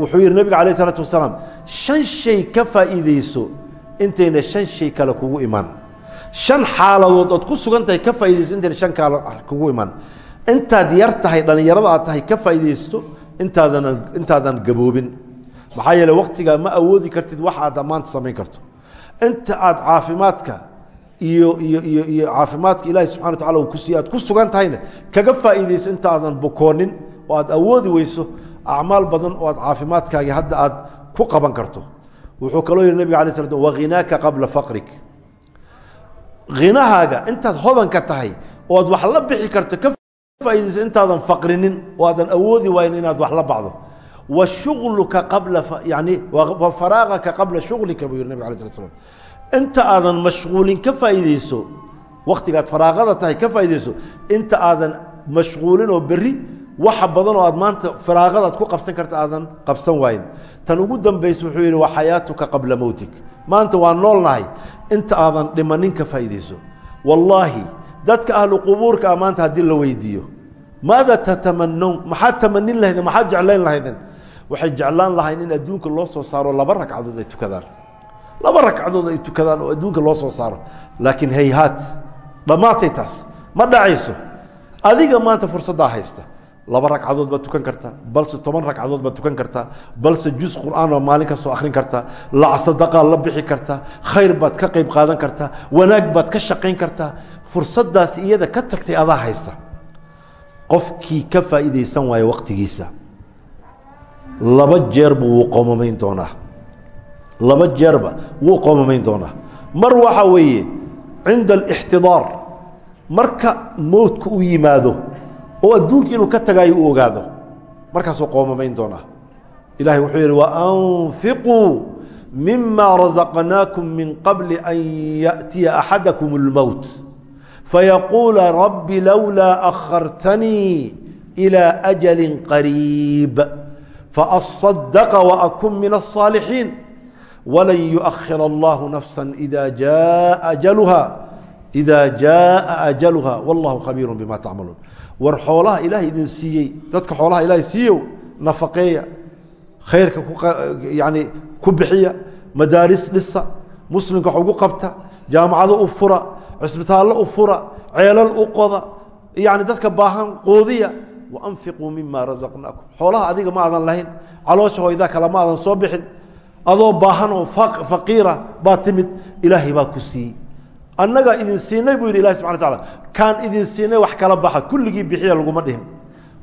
wuxuu yihi nabiga alayه الsalaatu wasalaam شhan shay ka faa'iideyso intayna شhan shay kale kugu iman شhan xaaladood ood ku sugan tahay ka faaideyso intayna شhan kale kugu iman intaad yar tahay dhalinyarada aad tahay ka faaideysto intaadan intaadan gaboobin. Maxaa yeele waktigaa ma awoodi kartid wax aad maanta samayn karto. Inta aad caafimaadka iyo iyo iyo iyo caafimaadka ilaahi subxana wa tacala uu ku siiye aad ku sugan tahayna kaga faa'iideyso inta aadan bukoonin oo aad awoodi weyso acmaal badan oo aad caafimaadkaagi hadda aad ku qaban karto. Wuxuu kaloo yihi nabiga alay sla wahinaaka qabla faqrik. Hinahaaga intaad hodanka tahay oo aad wax la bixi karto ka faaideyso intaadan faqrinin oo aadan awoodi waayn inaad wax la bacdo. Wa shugluka qabla yani wa faraaqaka qabla shuglika buu yihi nabig ala slat slam inta aadan mashquulin ka faa'iideyso waktigaad faraaqada tahay ka faa'iideyso inta aadan mashquulin oo beri waxa badan oo aad maanta faraaqadaad ku qabsan karta aadan qabsan waayin tan ugu dambaysa wuxuu yidhi wa xayaatuka qabla mowtik maanta waa noolnahay inta aadan dhimanin ka faa'iideyso wallaahi dadka ahlu qubuurka a maanta haddii la weydiiyo. Maada tatamanown maxaad tamanin lahaydeen maxaad jeclayn lahaydeen? Waxay jeclaan lahayn in adduunka loo soo saaro laba ragcadood ay tukadaan. Laba ragcadood ay tukadaan oo adduunka loo soo saaro. Laakiin hayhaat dhammaatay taas. Ma dhacayso. Adiga maanta fursaddaa haysta. Laba ragcadood baad tukan kartaa balse toban ragcadood baad tukan kartaa balse juz qur'aan oo maalin ka soo akhrin kartaa lac la bixi kartaa khayr baad ka qayb qaadan kartaa wanaag baad ka shaqayn kartaa fursaddaasi iyada ka tagtay adaa haysta. Qofkii ka faa'iidaysan waayo waktigiisa laba jeerba wuu qoomamayn doonaa. Laba jeerba wuu qoomamayn doonaa. Mar waxa weeye cinda alixtidaar marka mowdka u yimaado oo adduunka inuu ka tagaayo u ogaado markaasuu qoomamayn doonaa. Ilahay wuxuu yidhi waanfiquu mima razaqnaakum min qabli an yaأtiya axadakum اlmowt fayaquula rabbi lowlaa akhartanii إilى أjli qariib faأصadaqa وأkun min الصاalixiin walan yuؤkhir اllah nafsa إida jaءa ajaluha إida jaءa ajaluha wallahu khabiir bima tacmaluun war xoolaha ilaah idin siiyey dadka xoolaha ilaah siiyow nafaqeeya khayrka yani ku bixiya madaaris dhisa muslimka wax ugu qabta jaamacado u fura cisbitaallo u fura ceelal u qoda yani dadka baahan qoodiya waanfiquu mima razaqnaakum. Xoolaha adiga ma lahayn caloosha hoyda kale ma soo bixin adoo baahan oo faqiira baa timid ilaahay baa ku siiyey. Annagaa idin siinay buu yidhi ilahi subxana wataala kaan idin siinay wax kala baxa kulligii bixiya laguma dhihin.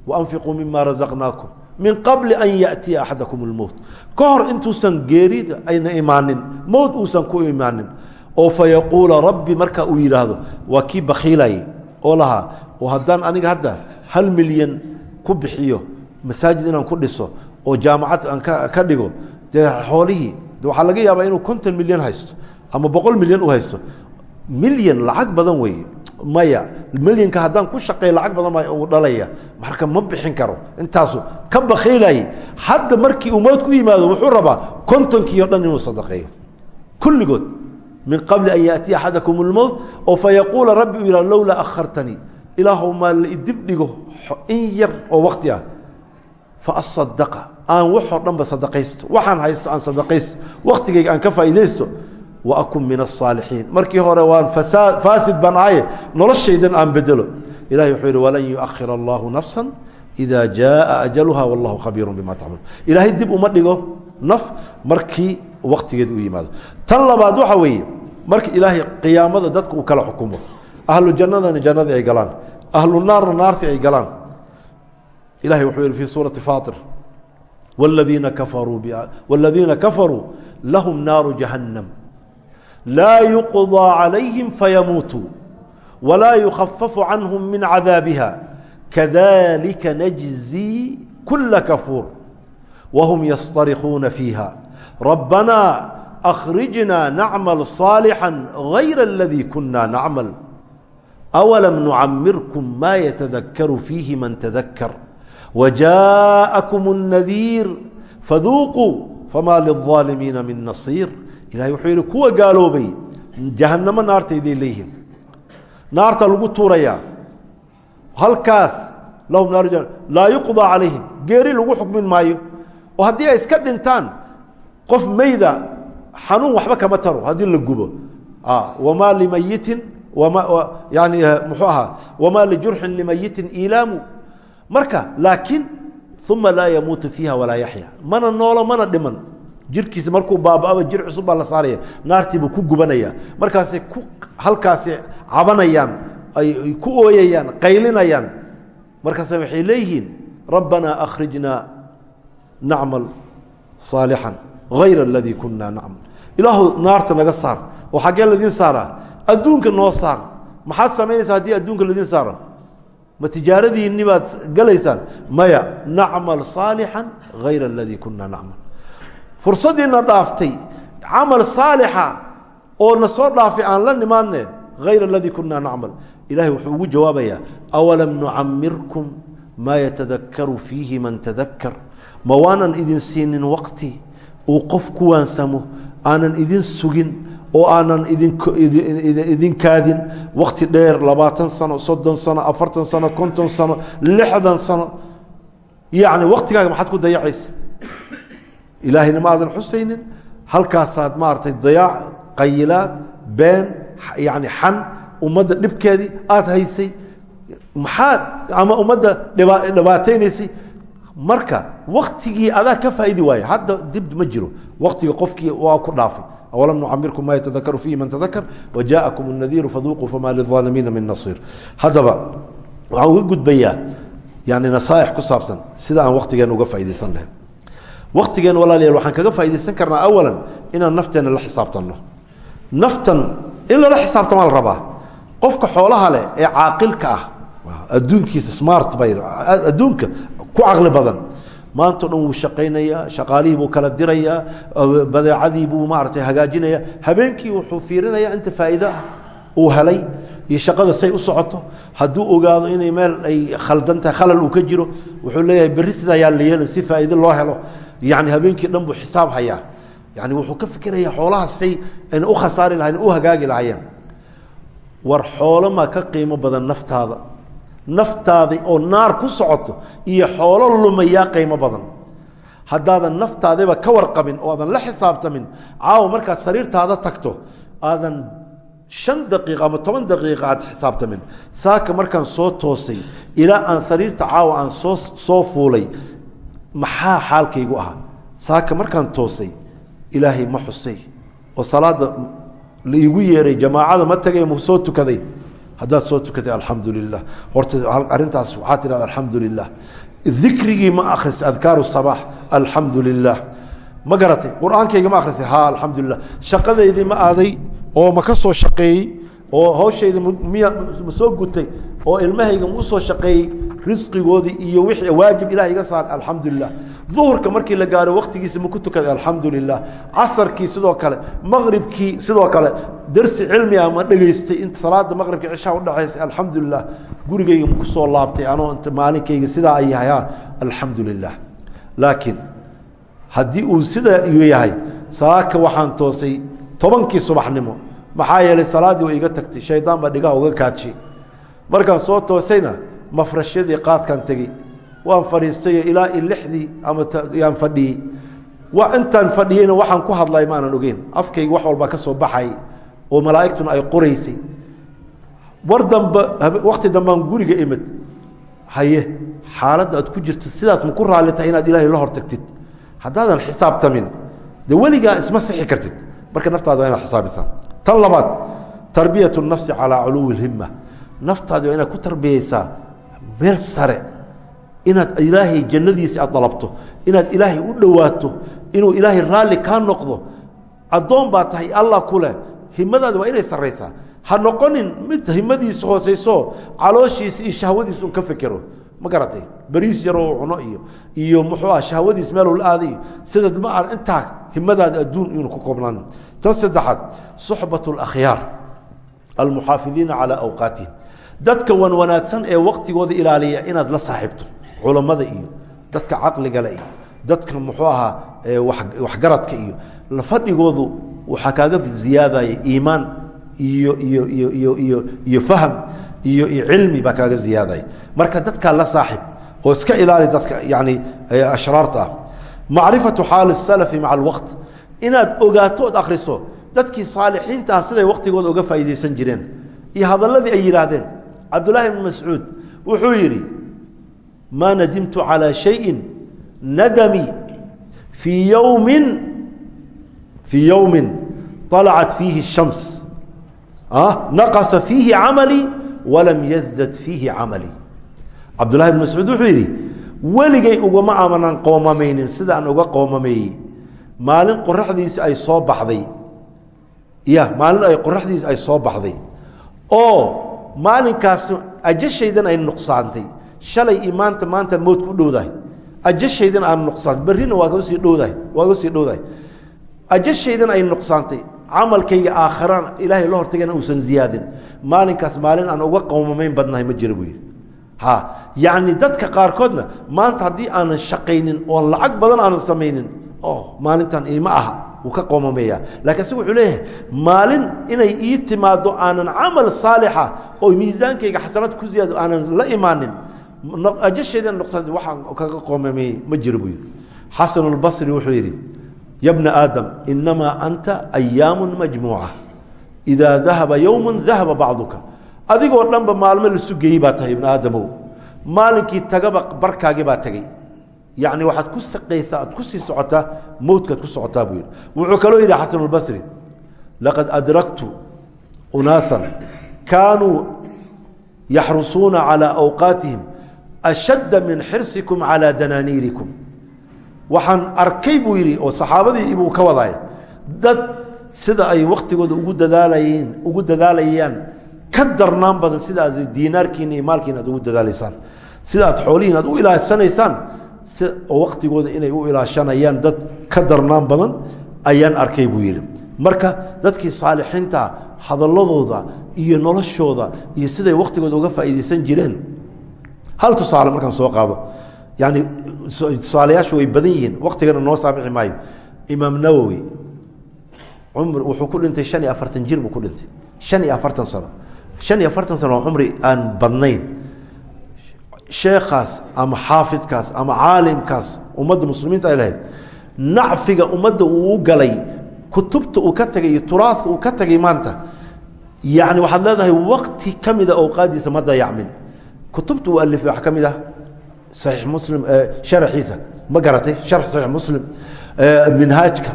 Waanfiquu mima razaqnaakum min qabli an yaأtiya axadakum اlmowt ka hor intuusan geerida ayna imaanin mowt uusan ku imaanin oo fayaquula rabbi marka uu yidhaahdo waa kii bakhiilayay oo lahaa oo haddaan aniga hadda hal milyan ku bixiyo masaajid inaan ku dhiso oo jaamacad aan ka dhigo dee xoolihii waxaa laga yaabaa inuu konton milyan haysto ama boqol milyan u haysto. Milyan lacag badan weeye maya milyanka haddaan ku shaqeey lacag badan baa uu dhalaya marka ma bixin karo. Intaasu ka bakhiilayay hadda markii uu mowd ku yimaado wuxuu rabaa kontonkii o dhan inuu sadaqeeyo. Kulligood min qabli an yaأtiya axadakum اlmowt oo fayaquula rabbi uu yihah lowlaa akhartanii ilaahu maa la idib dhigo in yar oo wakti ah faasadaqa aan waxoo dhanba sadaqaysto waxaan haysto aan sadaqaysto waktigayga aan ka faa'iidaysto wa akun min الصaalixiin markii hore waan faasid baan ahaye noloshaydan aan bedelo ilahi wuxuu yihi walan yuakhir allahu nafsa ida jaءa ajaluha wallahu khabiiru bima tacmaluun ilaahay dib uma dhigo naf markii waktigeeda u yimaado tan labaad waxa weeye marka ilaahay qiyaamada dadka uu kala xukumo ahlu jannadana jannadii ay galaan ahlu naarna naarsi ay galaan ilahay wuxuu yihi fi suurati fatir wladiina kafaruu wاladiina kafaruu lahum naaru jahannam laa yuqضى عalayhim fayamuutuu walaa yukhafafu canhum min cadaabiha kadalika najzii kula kafuur wahum yasطarikuuna fiiha rabbanaa akhrijna nacmal صaalixا gayra اladii kuna nacmal awalam nucamirkum ma yatadakaru fiihi man tadakar wjaaءakum الnadiir faduuquu fama lلظaalimiina min nasiir ilahay wuxuu yihi kuwa gaaloobay jahanamo naartayday leeyihiin naarta lagu tuurayaa halkaas lahum naar laa yuqضى calayhim geeri lagu xukmin maayo oo haddii ay iska dhintaan qof meyda xanuun waxba kama taro haddii la gubo. Wamaa limayitin yani muxuu ahaa wamaa lijurxin limayitin ilaamu marka laakiin uma laa yamuutu fiiha walaa yaxya mana noolo mana dhiman. Jirkiisa markuu baaba-aba jir cusub baa la saaraya. Naartiibuu ku gubanaya. Markaasay ku halkaasi cabanayaan ay ku ooyayaan qaylinayaan. Markaasa waxay leeyihiin rabbanaa akhrijna nacmal saalixan hayra aladii kunaa nacmal ilaahu naarta naga saar. Oo xaggee ladiin saaraa? Adduunka noo saar. Maxaad samaynaysaa haddii adduunka ladiin saaro? Ma tijaaradiinni baad galaysaan? Maya nacmal saalixan hayra aladii kunaa nacmal fursaddiina dhaaftay. Camal saalixa oo na soo dhaafay aan la nimaadne hayra aladii kunaa nacmal ilahay wuxuu ugu jawaabayaa awalam nucamirkum maa yatadakaru fiihi man tadakar ma waanan idin siinin uu qof ku waansamo aanan idin sugin oo aanan idin kaadin wakti dheer labaatan sano soddon sano afartan sano konton sano lixdan sano. Yacni waktigaaga maxaad ku dayacaysa? Ilaahayna ma aadan xusaynin halkaasaad maaragtay dayaac qayilaad been yani xan ummadda dhibkeedii aada haysay. Maxaad ama ummadda dhiba dhibaataynaysay marka waktigii adaa ka faaidi waayo hadda dib ma jiro. Waktiga qofkii waa ku dhaafay. Awalam nucamirkum ma yatadakaru fiihi man tadakar wajaakum الnadiru faduuquu fama liaalimiina min nasiir. Haddaba waxaan uga gudbayaa yani nasaaix ku saabsan sida aan waktigeen uga faa'idaysan lahayn. Waktigeen walaalayaal waxaan kaga faa'idaysan karnaa awalan inaan nafteenna la xisaabtanno. Naftan in lala xisaabtamaa la rabaa. Qofka xoolaha leh ee caaqilka ah adduunkiisa smart bay adduunka ku caqli badan. Maanta o dhan wuu shaqaynayaa shaqaalihii buu kala dirayaa badeecadii buu maaragtay hagaajinayaa habeenkii wuxuu fiirinayaa inta faa'iida uu helay iyo shaqada say u socoto. Hadduu ogaado inay meel ay khaldan tahay khalal uu ka jiro wuxuu leeyahay berri sidaa yaa la yeelin si faa'iide loo helo. Yacni habeenkii dhan buu xisaab hayaa. Yani wuxuu ka fikirayaa xoolaha say ayna u khasaari lahayn u hagaagi lahaayeen. War xoolo maa ka qiimo badan naftaada naftaada oo naar ku socoto iyo xoolo lumayaa qiimo badan. Haddaadan naftaadaba ka warqabin oo aadan la xisaabtamin caawa markaad sariirtaada tagto aadan shan daqiiqa ama toban daqiiqa aad xisaabtamin. Saaka markaan soo toosay ilaa aan sariirta caawa aan soo soo fuulay maxaa xaalkaygu ahaa? Saaka markaan toosay ilaahay ma xusay. Oo salaada la iigu yeeray jamaacada ma tagay ma soo tukaday haddaad soo tukatay alxamdu lilah horta arrintaas waxaa tidhahda alxamdu lilah ma akhrisa adkaaru sabaax alxamdu lilah ma garatay qur'aankayga ma akhrisay ha alxamdulilah shaqadaydii ma aaday oo ma ka soo shaqeeyey oo hawshayda miya ma soo gutay oo ilmahayga ma u soo shaqeeyey risqigoodii iyo wixii waajib ilaah iga saar alxamdulilah duhurka markii la gaaro waktigiisa ma ku tukaday alxamdu lilah casarkii sidoo kale maqribkii sidoo kale darsi cilmiga ma dhegaystay. Inta salaada maqribka cishaa udhaxaysay alxamdu lilah gurigayga ma ku soo laabtay anoo inta maalinkayga sidaa ay yahay alxamdu laakiin haddii uu sidaa yahay saaka waxaan toosay tobankii subaxnimo. Maxaa yeelay salaaddii way iga tagtay shaydaan baa dhigaha uga kaaji markaan soo toosayna mafrashyadii qaadkaan tegey waan fadhiistayo ilaa i lixdii ama yaan fadhiyey. Intaan fadhiyeyna waxaan ku hadlay maanan ogeyn. Afkayga wax walbaa ka soo baxay oo malaa'igtuna ay qoraysay. War dambe wakti dambaan guriga imid. Haye xaaladda aad ku jirto sidaas ma ku raalli tahay inaad ilaahay la hortagtid? Haddaadan xisaabtamin de weligaa isma sixi kartid. Marka naftaada waa inaad xisaabisaa. Tan labaad tarbiyat nafsi calaa culuwi اhima naftaadi waa inaad ku tarbiyeysaa meel sare. Inaad ilaahay jannadiisa aad dalabto inaad ilaahay u dhowaato inuu ilaahay raalli kaa noqdo. Addoon baa tahay allah ku leh. Himadaadi waa inay sarraysaa. Ha noqonin mid himadiisa hoosayso calooshiisa iyo shahwadiisa un ka fekero ma garatay bariis yaroo cuno iyo iyo muxuu ah shahwadiis meeluu la aadayo sidaad ma aan intaa himadaada adduun inu ku koobnaan. Tan saddexaad suxbat اlakhyaar almuxaafidiina calaa awqaatihim dadka wan wanaagsan ee waktigooda ilaaliya inaad la saaxiibto culammada iyo dadka caqligale iyo dadka muxuu ahaa waxgaradka iyo fadhigoodu waxaa kaaga ziyaadaya iimaan iyo iyo iyo iyo iyo iyo fahm iyo cilmi baa kaaga ziyaadaya. Marka dadkaa la saaxib oo iska ilaali dadka yani ashraarta ah. Macrifatu xaali salafi maca alwaqt. Inaad ogaato ood akhriso dadkii saalixiinta ah siday waktigooda uga faa'iidaysan jireen. Iyo hadalladii ay yidhaahdeen cabdullaahi bn mascuud wuxuu yidhi maa nadimtu calىa shayin nadami fii yowmin fii yowmin طalacat fiihi الshams naqasa fiihi camalii walam yazdad fiihi camalii cabdullahi bn mascuud wuxuu yidhi weligay ugama amanan qoomamaynin sidaan uga qoomameeyey maalin qoraxdiisi ay soo baxday ya maalin ay qoraxdiisi ay soo baxday oo maalinkaas ajashaydan ay nuqsaantay. Shalay iyo maanta maanta moodku u dhowdahay. Ajashaydan aan nuqsaantay. Berrina waa ga sii dhowdahay. Waa ga dhowdahay. Ajashaydan ay nuqsaantay. Camalkayga aakharaan ilaahay la hortagana uusan ziyaadin. Maalinkaas maalin aan uga qowmamayn badnahay ma jira buu yidhi. Ha yacni dadka qaarkoodna maanta haddii aanan shaqaynin oon lacag badan aanan samaynin o maalintan ima aha ka qoomameeya lakiin se wuxuu leeyahay maalin inay ii timaado aanan camal saalixa oo miisaankayga xasanaad ku ziyaado aanan la imaanin ajasheedan nuqsaan waxaan kaga qoomameeyey ma jiro buu yidhi. Xasan اlbasri wuxuu yidhi ya bna aadam inamaa anta ayaamu majmuuca. Idaa dahaba yowma dahaba bacduka. Adigoo dhanba maalmo la sugeeyey baa tahay ibna aadamow. Maalinkii tagaba barkaagii baa tegey yacni waxaad ku saqaysaa aad ku sii socotaa mowdkaad ku socotaa buu yidhi wuxuu kaloo yidhi xasan اlbasri laqad adraktu unaasan kaanuu yaxrusuuna calىa awqaatihim ashadda min xirsikum calىa danaaniirikum waxaan arkay buu yidhi oo saxaabadii ibuu ka wadaay dad sida ay waktigooda ugu dadaalayeen ugu dadaalayaan ka darnaan badan sida aad diinaarkiina iyo maalkiina aad ugu dadaalaysaan sida aad xoolihiin aad u ilaashanaysaan si oo waktigooda inay u ilaashanayaan dad ka darnaan badan ayaan arkay buu yidhi. Marka dadkii saalixiinta hadalladooda iyo noloshooda iyo siday waktigooda uga faa'iidaysan jireen. Hal tusaale markaan soo qaado. Yani tusaalayaashu way badan yihiin. Waktigana noo saamixi maayo. Imaam nawowi umr wuxuu ku dhintay shan iyo afartan jir buu ku dhintay. Shan iyo afartan sano. Shan iyo afartan sano waa cumri aan badnayn sheekhaas ama xaafidkaas ama caalimkaas ummadda muslimiinta ay lahayd nacfiga ummadda uu u galay kutubta uu ka tagay iyo turaaska uu ka tagay maanta yani waxaad leedahay wakti ka mida awqaadiisa ma dayacmin kutubta uu alifay wax ka mid ah saxiix muslim sharaxiisa ma garatay sharx saxiix muslim minhaajka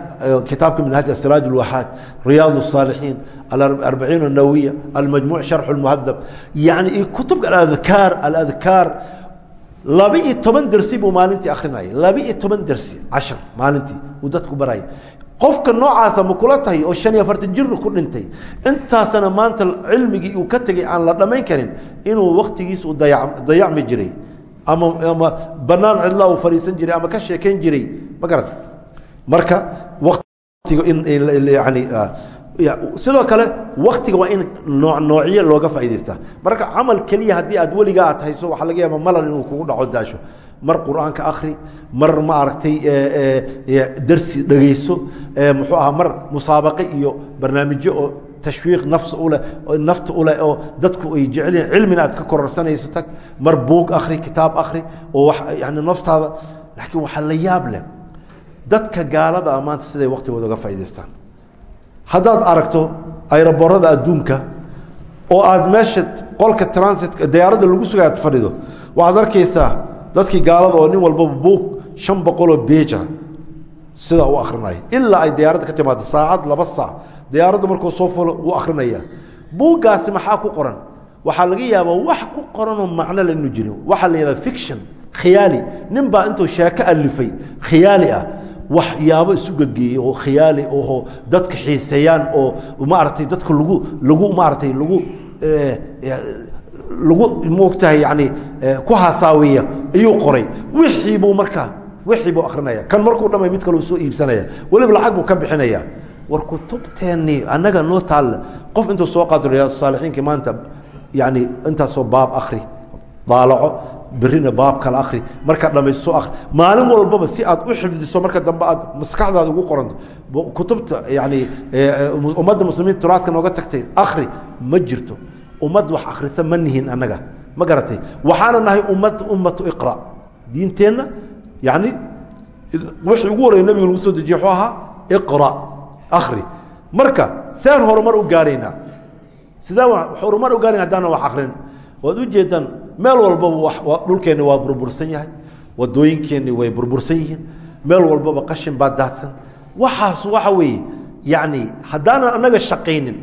kitaabka minhaaj asiraaj اlwaxaaj riyaad الصaalixiin alarbaciin الnawiya almajmuc sharx اlmuhadab yani kutubka aladkaar aladkaar laba-iyo toban dersi buu maalintii akrinayay laba-iyo toban dersi cashar maalintii uu dadku barayay qofka noocaasa ma kula tahay oo shan iyo afartan jir ku dhintay intaasana maanta cilmigii uu ka tegay aan la dhammayn karin inuu waktigiisu dayacmi jiray ama ama banaan cidlaa uu fadhiisan jiray ama ka sheekayn jiray ma garata marka waktiga in yani sidoo kale waktiga waa in noo noocyo looga faa'idaystaa marka camal keliya haddii aad weligaa aad hayso waxaa laga yaaba malal inuu kugu dhaco daasho. Mar qur'aanka akri mar ma aragtay darsi dhegeyso muxuu ahaa mar musaabaqe iyo barnaamijyo oo tashwiiq nafs uleh nafta uleh oo dadku ay jeceliin cilmina aad ka kororsanayso tag. Mar buug akri kitaab akri oo wa yani naftaada. Laakiin waxaa la yaab leh dadka gaalada a maanta siday waktigooda uga faa'idaystaan haddaad aragto ayroborada adduunka oo aad meesha qolka transitka diyaaradda lagu suga aad fadhido waxaad arkaysaa dadkii gaalada oo nin walbaba buug shan boqoloo beeja sidaa u akrinaya ilaa ay diyaaradda ka timaado saacad laba saac. Diyaaradda markuu soo fulo wuu akrinaya buuggaasi maxaa ku qoran? Waxaa laga yaabaa wax ku qoranoo macno la inu jirin. Waxaa la yidhahda fiction khiyaali. Nin baa intuu sheeko alifay khiyaali ah waxyaabo isu gegeeyey oo khiyaali oo dadka xiiseeyaan oo maaragtay dadka lagu lagu maaragtay lagu lagu moogtahay yani ku hasaawiya ayuu qoray. Wixii buu markaa wixii buu akrinaya kan markuu dhamay mid kaleu soo iibsanaya weliba lacag buu ka bixinaya war kutubteennii annaga noo taalla qof intuu soo qaado riyaadsaalixiinkii maanta yani intaasoo baab akri daalaco berina baab kale akri markaad dhamayso akri maalin walbaba si aad u xifdiso marka dambe aad maskaxdaada ugu qoranto. Kutubta yani ummadda muslimiinta turaaska nooga tagtay akri ma jirto. Ummad wax akhrisa ma nihin annaga. Ma garatay. Waxaana nahay ummad ummatu iqra. Diinteenna yani wixii ugu horreya nabiga lagu soo dejiye wuxuu ahaa iqra akri marka saan horumar u gaaraynaa sidee horumar u gaarayna haddaana wax akrin waad ujeedaan meel walbaba dhulkeenni waa burbursan yahay wadooyinkeenni way burbursan yihiin. Meel walbaba qashin baa daadsan. Waxaas waxa weeye yani haddaanan annaga shaqaynin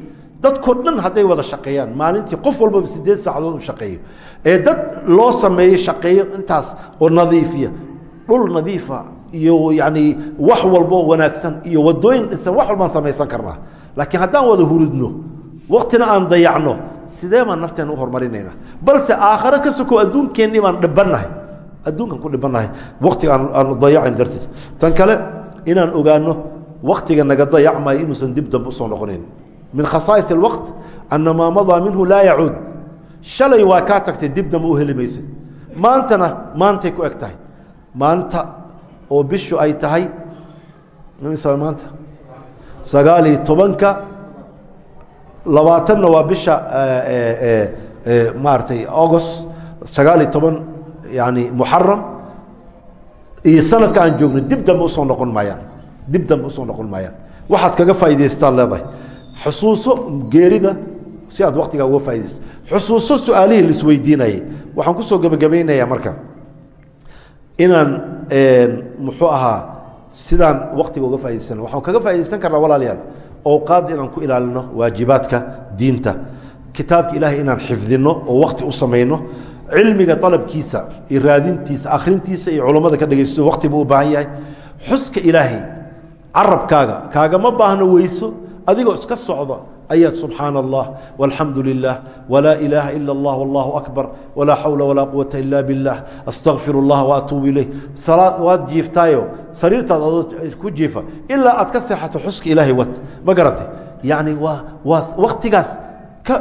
dadkoo dhan hadday wada shaqeeyaan. Maalintii qof walbaba sideed saacadood u shaqeeyo. Ee dad loo sameeyo shaqeeyo intaas oo nadiifiya dhul nadiifa iyo yani wax walbo wanaagsan iyo wadooyin dhisan wax walbaan samaysan karnaa. Laakiin haddaan wada hurudno waktina aan dayacno sidee baan nafteena u horumarinayna balse aakhare ka soko adduunkeennii baan dhibannahay adduunkan ku dhibannahay waktiga aanu dayacayn dartiis tan kale inaan ogaano waktiga naga dayacmayo inuusan dib dambe u soo noqonayn. Min khasaais اlwaqt ana maa madaa minhu laa yacuud. Shalay waa kaa tagtay dib dambe u heli maysid. Maantana maantay ku eg tahay. Maanta oo bishu ay tahay maanta sagaal iyo tobanka labaatanna waa bisha maaratay august sagaal iyo toban yani muxaram iyo sanadka aan joogno dib dambe u soo noqon maayaan. Dib dambe u soo noqon maayaan. Waxaad kaga faa'idaystaan leedahay. Xusuuso geerida si aad waktigaa uga faa'idaysto xusuuso su'aalihii la isweydiinayay. Waxaan ku soo gebagabaynayaa marka. Inaan muxuu ahaa sidaan waktiga uga faaidaysana waxaan kaga faa'idaysan karnaa walaalayaal awqaadda inaan ku ilaalino waajibaadka diinta. Kitaabka ilaahay inaan xifdino oo wakti u samayno cilmiga dalabkiisa iyo raadintiisa akhrintiisa iyo culammada ka dhegaysto wakti buu u baahan yahay. Xuska ilaahay carabkaaga kaagama baahno weyso adigoo iska socda ayaad subxaana allah walxamdu lilah walaa ilaaha ila allah wallahu akbar walaa xawla walaa quwata ila bilah astaqfir allah waatuubu ilayh waad jiiftaayo sariirtaad adoo ku jiifa ilaa aad ka seexato xuska ilaahay wad ma garatay yani waa waa waktigaas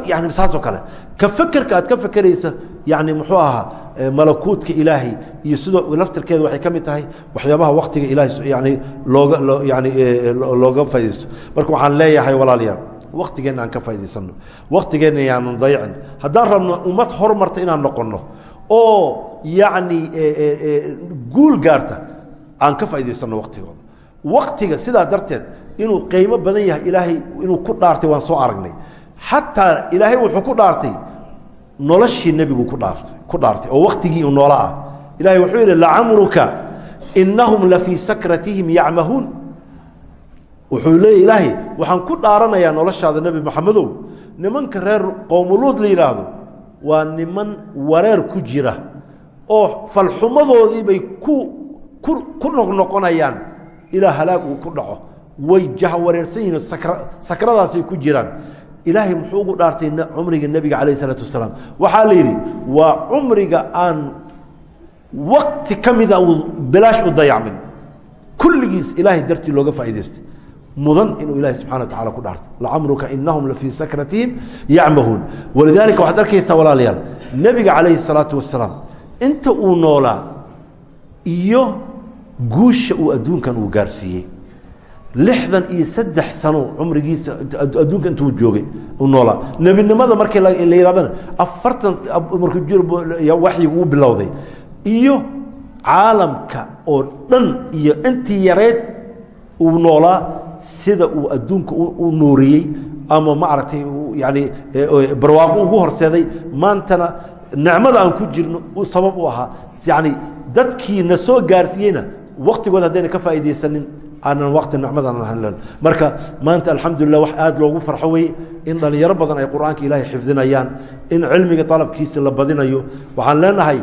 yani saasoo kale ka fekerka aad ka fekeraysa yani muxuu ahaa malakuutka ilaahay iyo sidoo laftirkeeda waxay ka mid tahay waxyaabaha waktiga ilahay yani looga yani looga faydaysto marka waxaan leeyahay walaalayaal waktigeenna aan ka faa'idaysano waktigeenna yaanan dayacin haddaan rabno ummad horumarta inaan noqonno oo yacni guul gaarta aan ka faa'idaysano waktigooda waktiga sidaa darteed inuu qiimo badan yahay ilaahay inuu ku dhaartay waan soo aragnay. Xataa ilaahay wuxuu ku dhaartay noloshii nebigu ku dhaartay ku dhaartay oo waktigii uu noola ah ilahay wuxuu yidhi lacamruka inahum lafii sakratihim yacmahuun wuxuu leeya ilaahay waxaan ku dhaaranayaa noloshaada nebi moxamedow nimanka reer qowmuluud la yidhaahdo waa niman wareer ku jira oo falxumadoodii bay ku noqnoqonayaan. Ilaa halaag uu ku dhaco. Way jahwareersan yihiin sakra sakradaasay ku jiraan. Ilaahay muxuu ugu dhaartay cumriga nebiga calayh isalaatu wasalaam. Waxaa la yidhi waa cumriga aan wakti ka mida uu bilaash u dayacmin. Kulligiis ilaahay dartii looga faa'idaystay mudan inuu ilahay subxana wa tacala ku dhaarto. Lacamruka inahum lafii sakratihim yacmahuun walidaalika waxaad arkaysaa walaalayaal. Nebiga calayhi الsalaatu wasalaam inta uu noolaa iyo guusha uu adduunkan uu gaarsiiyey lixdan iyo saddex sano cumrigiisa adduunka intuu joogay u noolaa. Nebinimada markii la yihahdana afartan markuu jir waxyigu u bilowday. Iyo caalamka oo dhan iyo intii yareed uu noolaa sida uu adduunka u nuuriyey ama maaragtay yani barwaaqo ugu horseeday maantana nicmada aan ku jirno sabab u ahaa. Yani dadkii na soo gaarsiiyeyna waktigood haddayna ka faa'iidaysanin aanan wakti nicmadan hanlen marka maanta alxamdulilah wax aada loogu farxo wey in dhalinyaro badan ay qur'aanka ilaahay xifdinayaan in cilmiga dalabkiisa la badinayo. Waxaan leenahay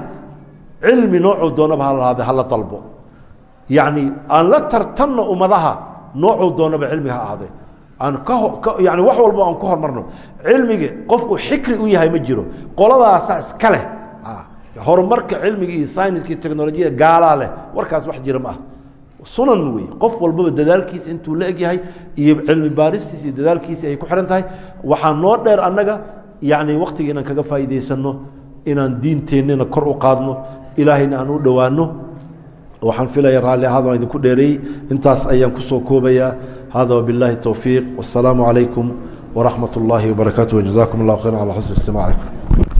cilmi noocuu doonaba halahaade hala dalbo. Yacni aan la tartanno ummadaha noocuu doonaba cilmiga ha ahaaday aan ka yani wax walbo aan ka hormarno. Cilmiga qofku xikri u yahay ma jiro. Qoladaasaa iska leh. Horumarka cilmiga iyo sayniska iyo technolojiyada gaalaa leh. Warkaas wax jira ma ah. Sunan wey. Qof walbaba dadaalkiisa intuu la egyahay iyo cilmi baaristiisa iyo dadaalkiisa ay ku xihan tahay. Waxaa noo dheer annaga yani waktiga inaan kaga faa'iidaysano inaan diinteennana kor u qaadno ilaahayna aan u dhowaano waxaan filaya raalli ahaadaan idinku dheereeyey intaas ayaan ku soo koobaya hada wabilaahi towfiiq wasalaamu calaykum waraxmat ullaahi wabarakaatu wjazakum allah khayran calaa xusni istimaacikum.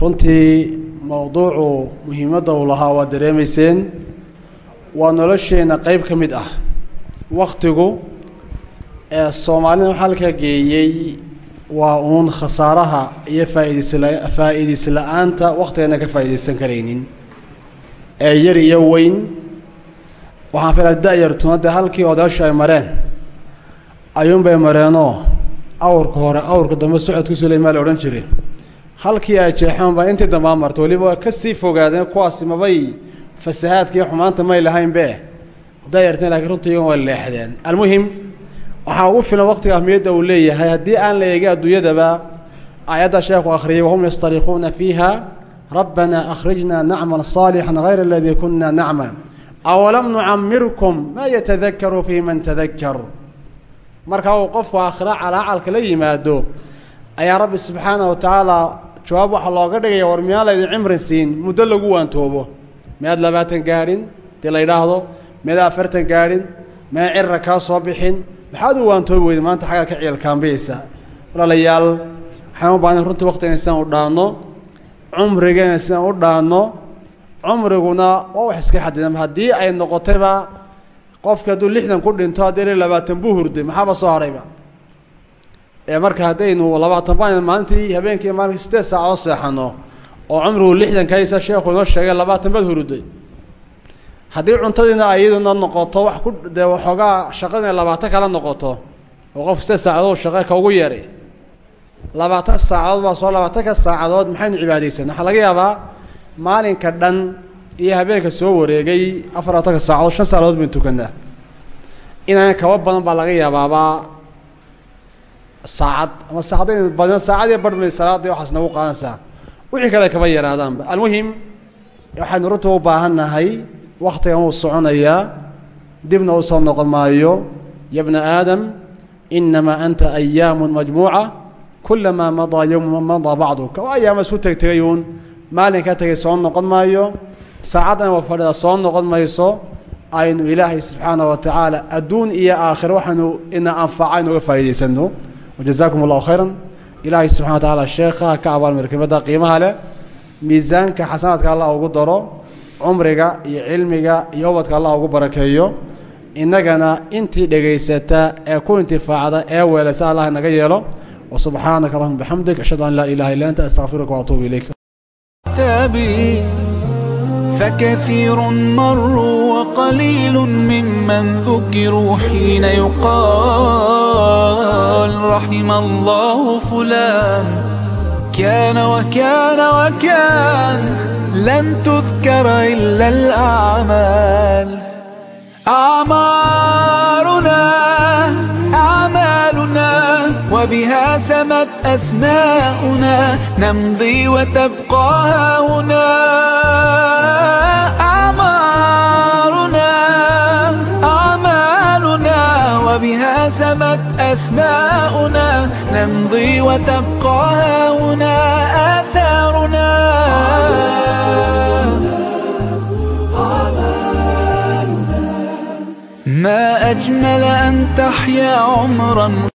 Runtii mowduucu muhiimadda uu lahaa waad dareemayseen. Waa nolosheenna qeyb ka mid ah. Wakhtigu ee soomaalida halka geeyey waa uun khasaaraha iyo faaidsfaa'iidaysa la'aanta wakhtigana ka faa'iidaysan karaynin. Ee yar iyo weyn waxaan filaa da-yartuna dee halkii odaashu ay mareen ayuunbay mareenoo awrka hore awrka dambe socodku suleymaa la odhan jire halkii ay jeexeen baa intii dambaa marta weliba waa ka sii fogaadeen kuwaasi mabay fasahaadkaiyo xumaanta may lahaynbe dayarteen lakiin runta iyagon way leexdeen. Almuhim waxaa ugu filan waqtiga ahmiyadda uu leeyahay haddii aan la eegin adduunyadaba aayadda sheekhu akhriyay wahum yastariquuna fiiha? Rabbana akhrijna nacmal صaalixan hayra aladii kuna nacmal awalam nucamirkum maa yatadakaru fihi man tadakar marka uu qofku aakhira calaacalka la yimaado ayaa rabbi subxaana wa tacaala jawaab waxaa looga dhigaya war miyaan laydin siin muddo lagu waantoobo miyaad labaatan gaadhin dii la yidhaahdo miyaad afartan gaadhin miyaa cirra kaa soo bixin maxaad u waantoobi weyda maanta xaggaad ka ciilkaambiyeysa walaalayaal waxaan u runtii waktigan sidaan u dhaanno cumrigeena sidaan u dhaanno cumriguna waa wax iska xadidan haddii ay noqotayba qofki hadduu lixdan ku dhinto haddii la labaatan buu hurday maxaaba soo harayba ee marka haddaynu labaatan baan maalintii habeenkii maalinkii sideed saacadood seexano oo cumrigu lixdan kaysa sheekhu inoo sheegay labaatan bad huruday haddii cuntadiina ayaduna noqoto wax ku dee waxoogaa shaqadina labaatan kala noqoto oo qof sideed saacadood shaqe ka ugu yeeray? Labaatan saacadood baa soo labaatanka saacadood maxaynu cibaadaysan? Waxaa laga yaabaa maalinka dhan iyo habeenka soo wareegay afar labatanka saacadood shan saacadood baynu tukanaa inaan kaba badan baa laga yaabaabaa saacad ama badan saacadii barhmay salaada waxaas nagu qaadanaysaa wixii kale kaba yaraadaanba almuhim waxaynu runta u baahan nahay waktigan wuu soconayaa dibna u soo noqon maayo ya bna aadam inamaa anta ayaamu majmuuca kulamaa madaa yowma madaa bacduka. Waa ayaama isku tegtegayuun maalinka tagay soo noqon maayo saacaddan waa fadhida soo noqon mayso aynu ilaahay subxaana wa tacaala adduun iyo aakhiro waxaanu ina anfaca inuga faa'iidaysano wajazaakum allahu khayran. Ilaahay subxana wa tacaala sheekhaha ka abaalmir kimada qiimaha leh miisaanka xasanaadka allah ugu daro cumriga iyo cilmiga iyo ubadka allah ugu barakeeyo. Innagana intii dhegaysata ee ku intifaacda ee weelaysa allah naga yeelo. Wa subxaanaka allahuma bixamdik ashhadu an laa ilaha illa anta astaqfiruka waatuubu ilayk. عتابي فكثير مروا وقليل ممن ذكروا حين يقال رحم الله فلان كان وكان وكان لن تذكر إلا الأعمال أعمارنا وبها سمت أسماؤنا نمضي وتبقى هنا أعمارنا أعمالنا وبها سمت أسماؤنا نمضي وتبقى هنا آثارنا ما أجمل أن تحيا عمرا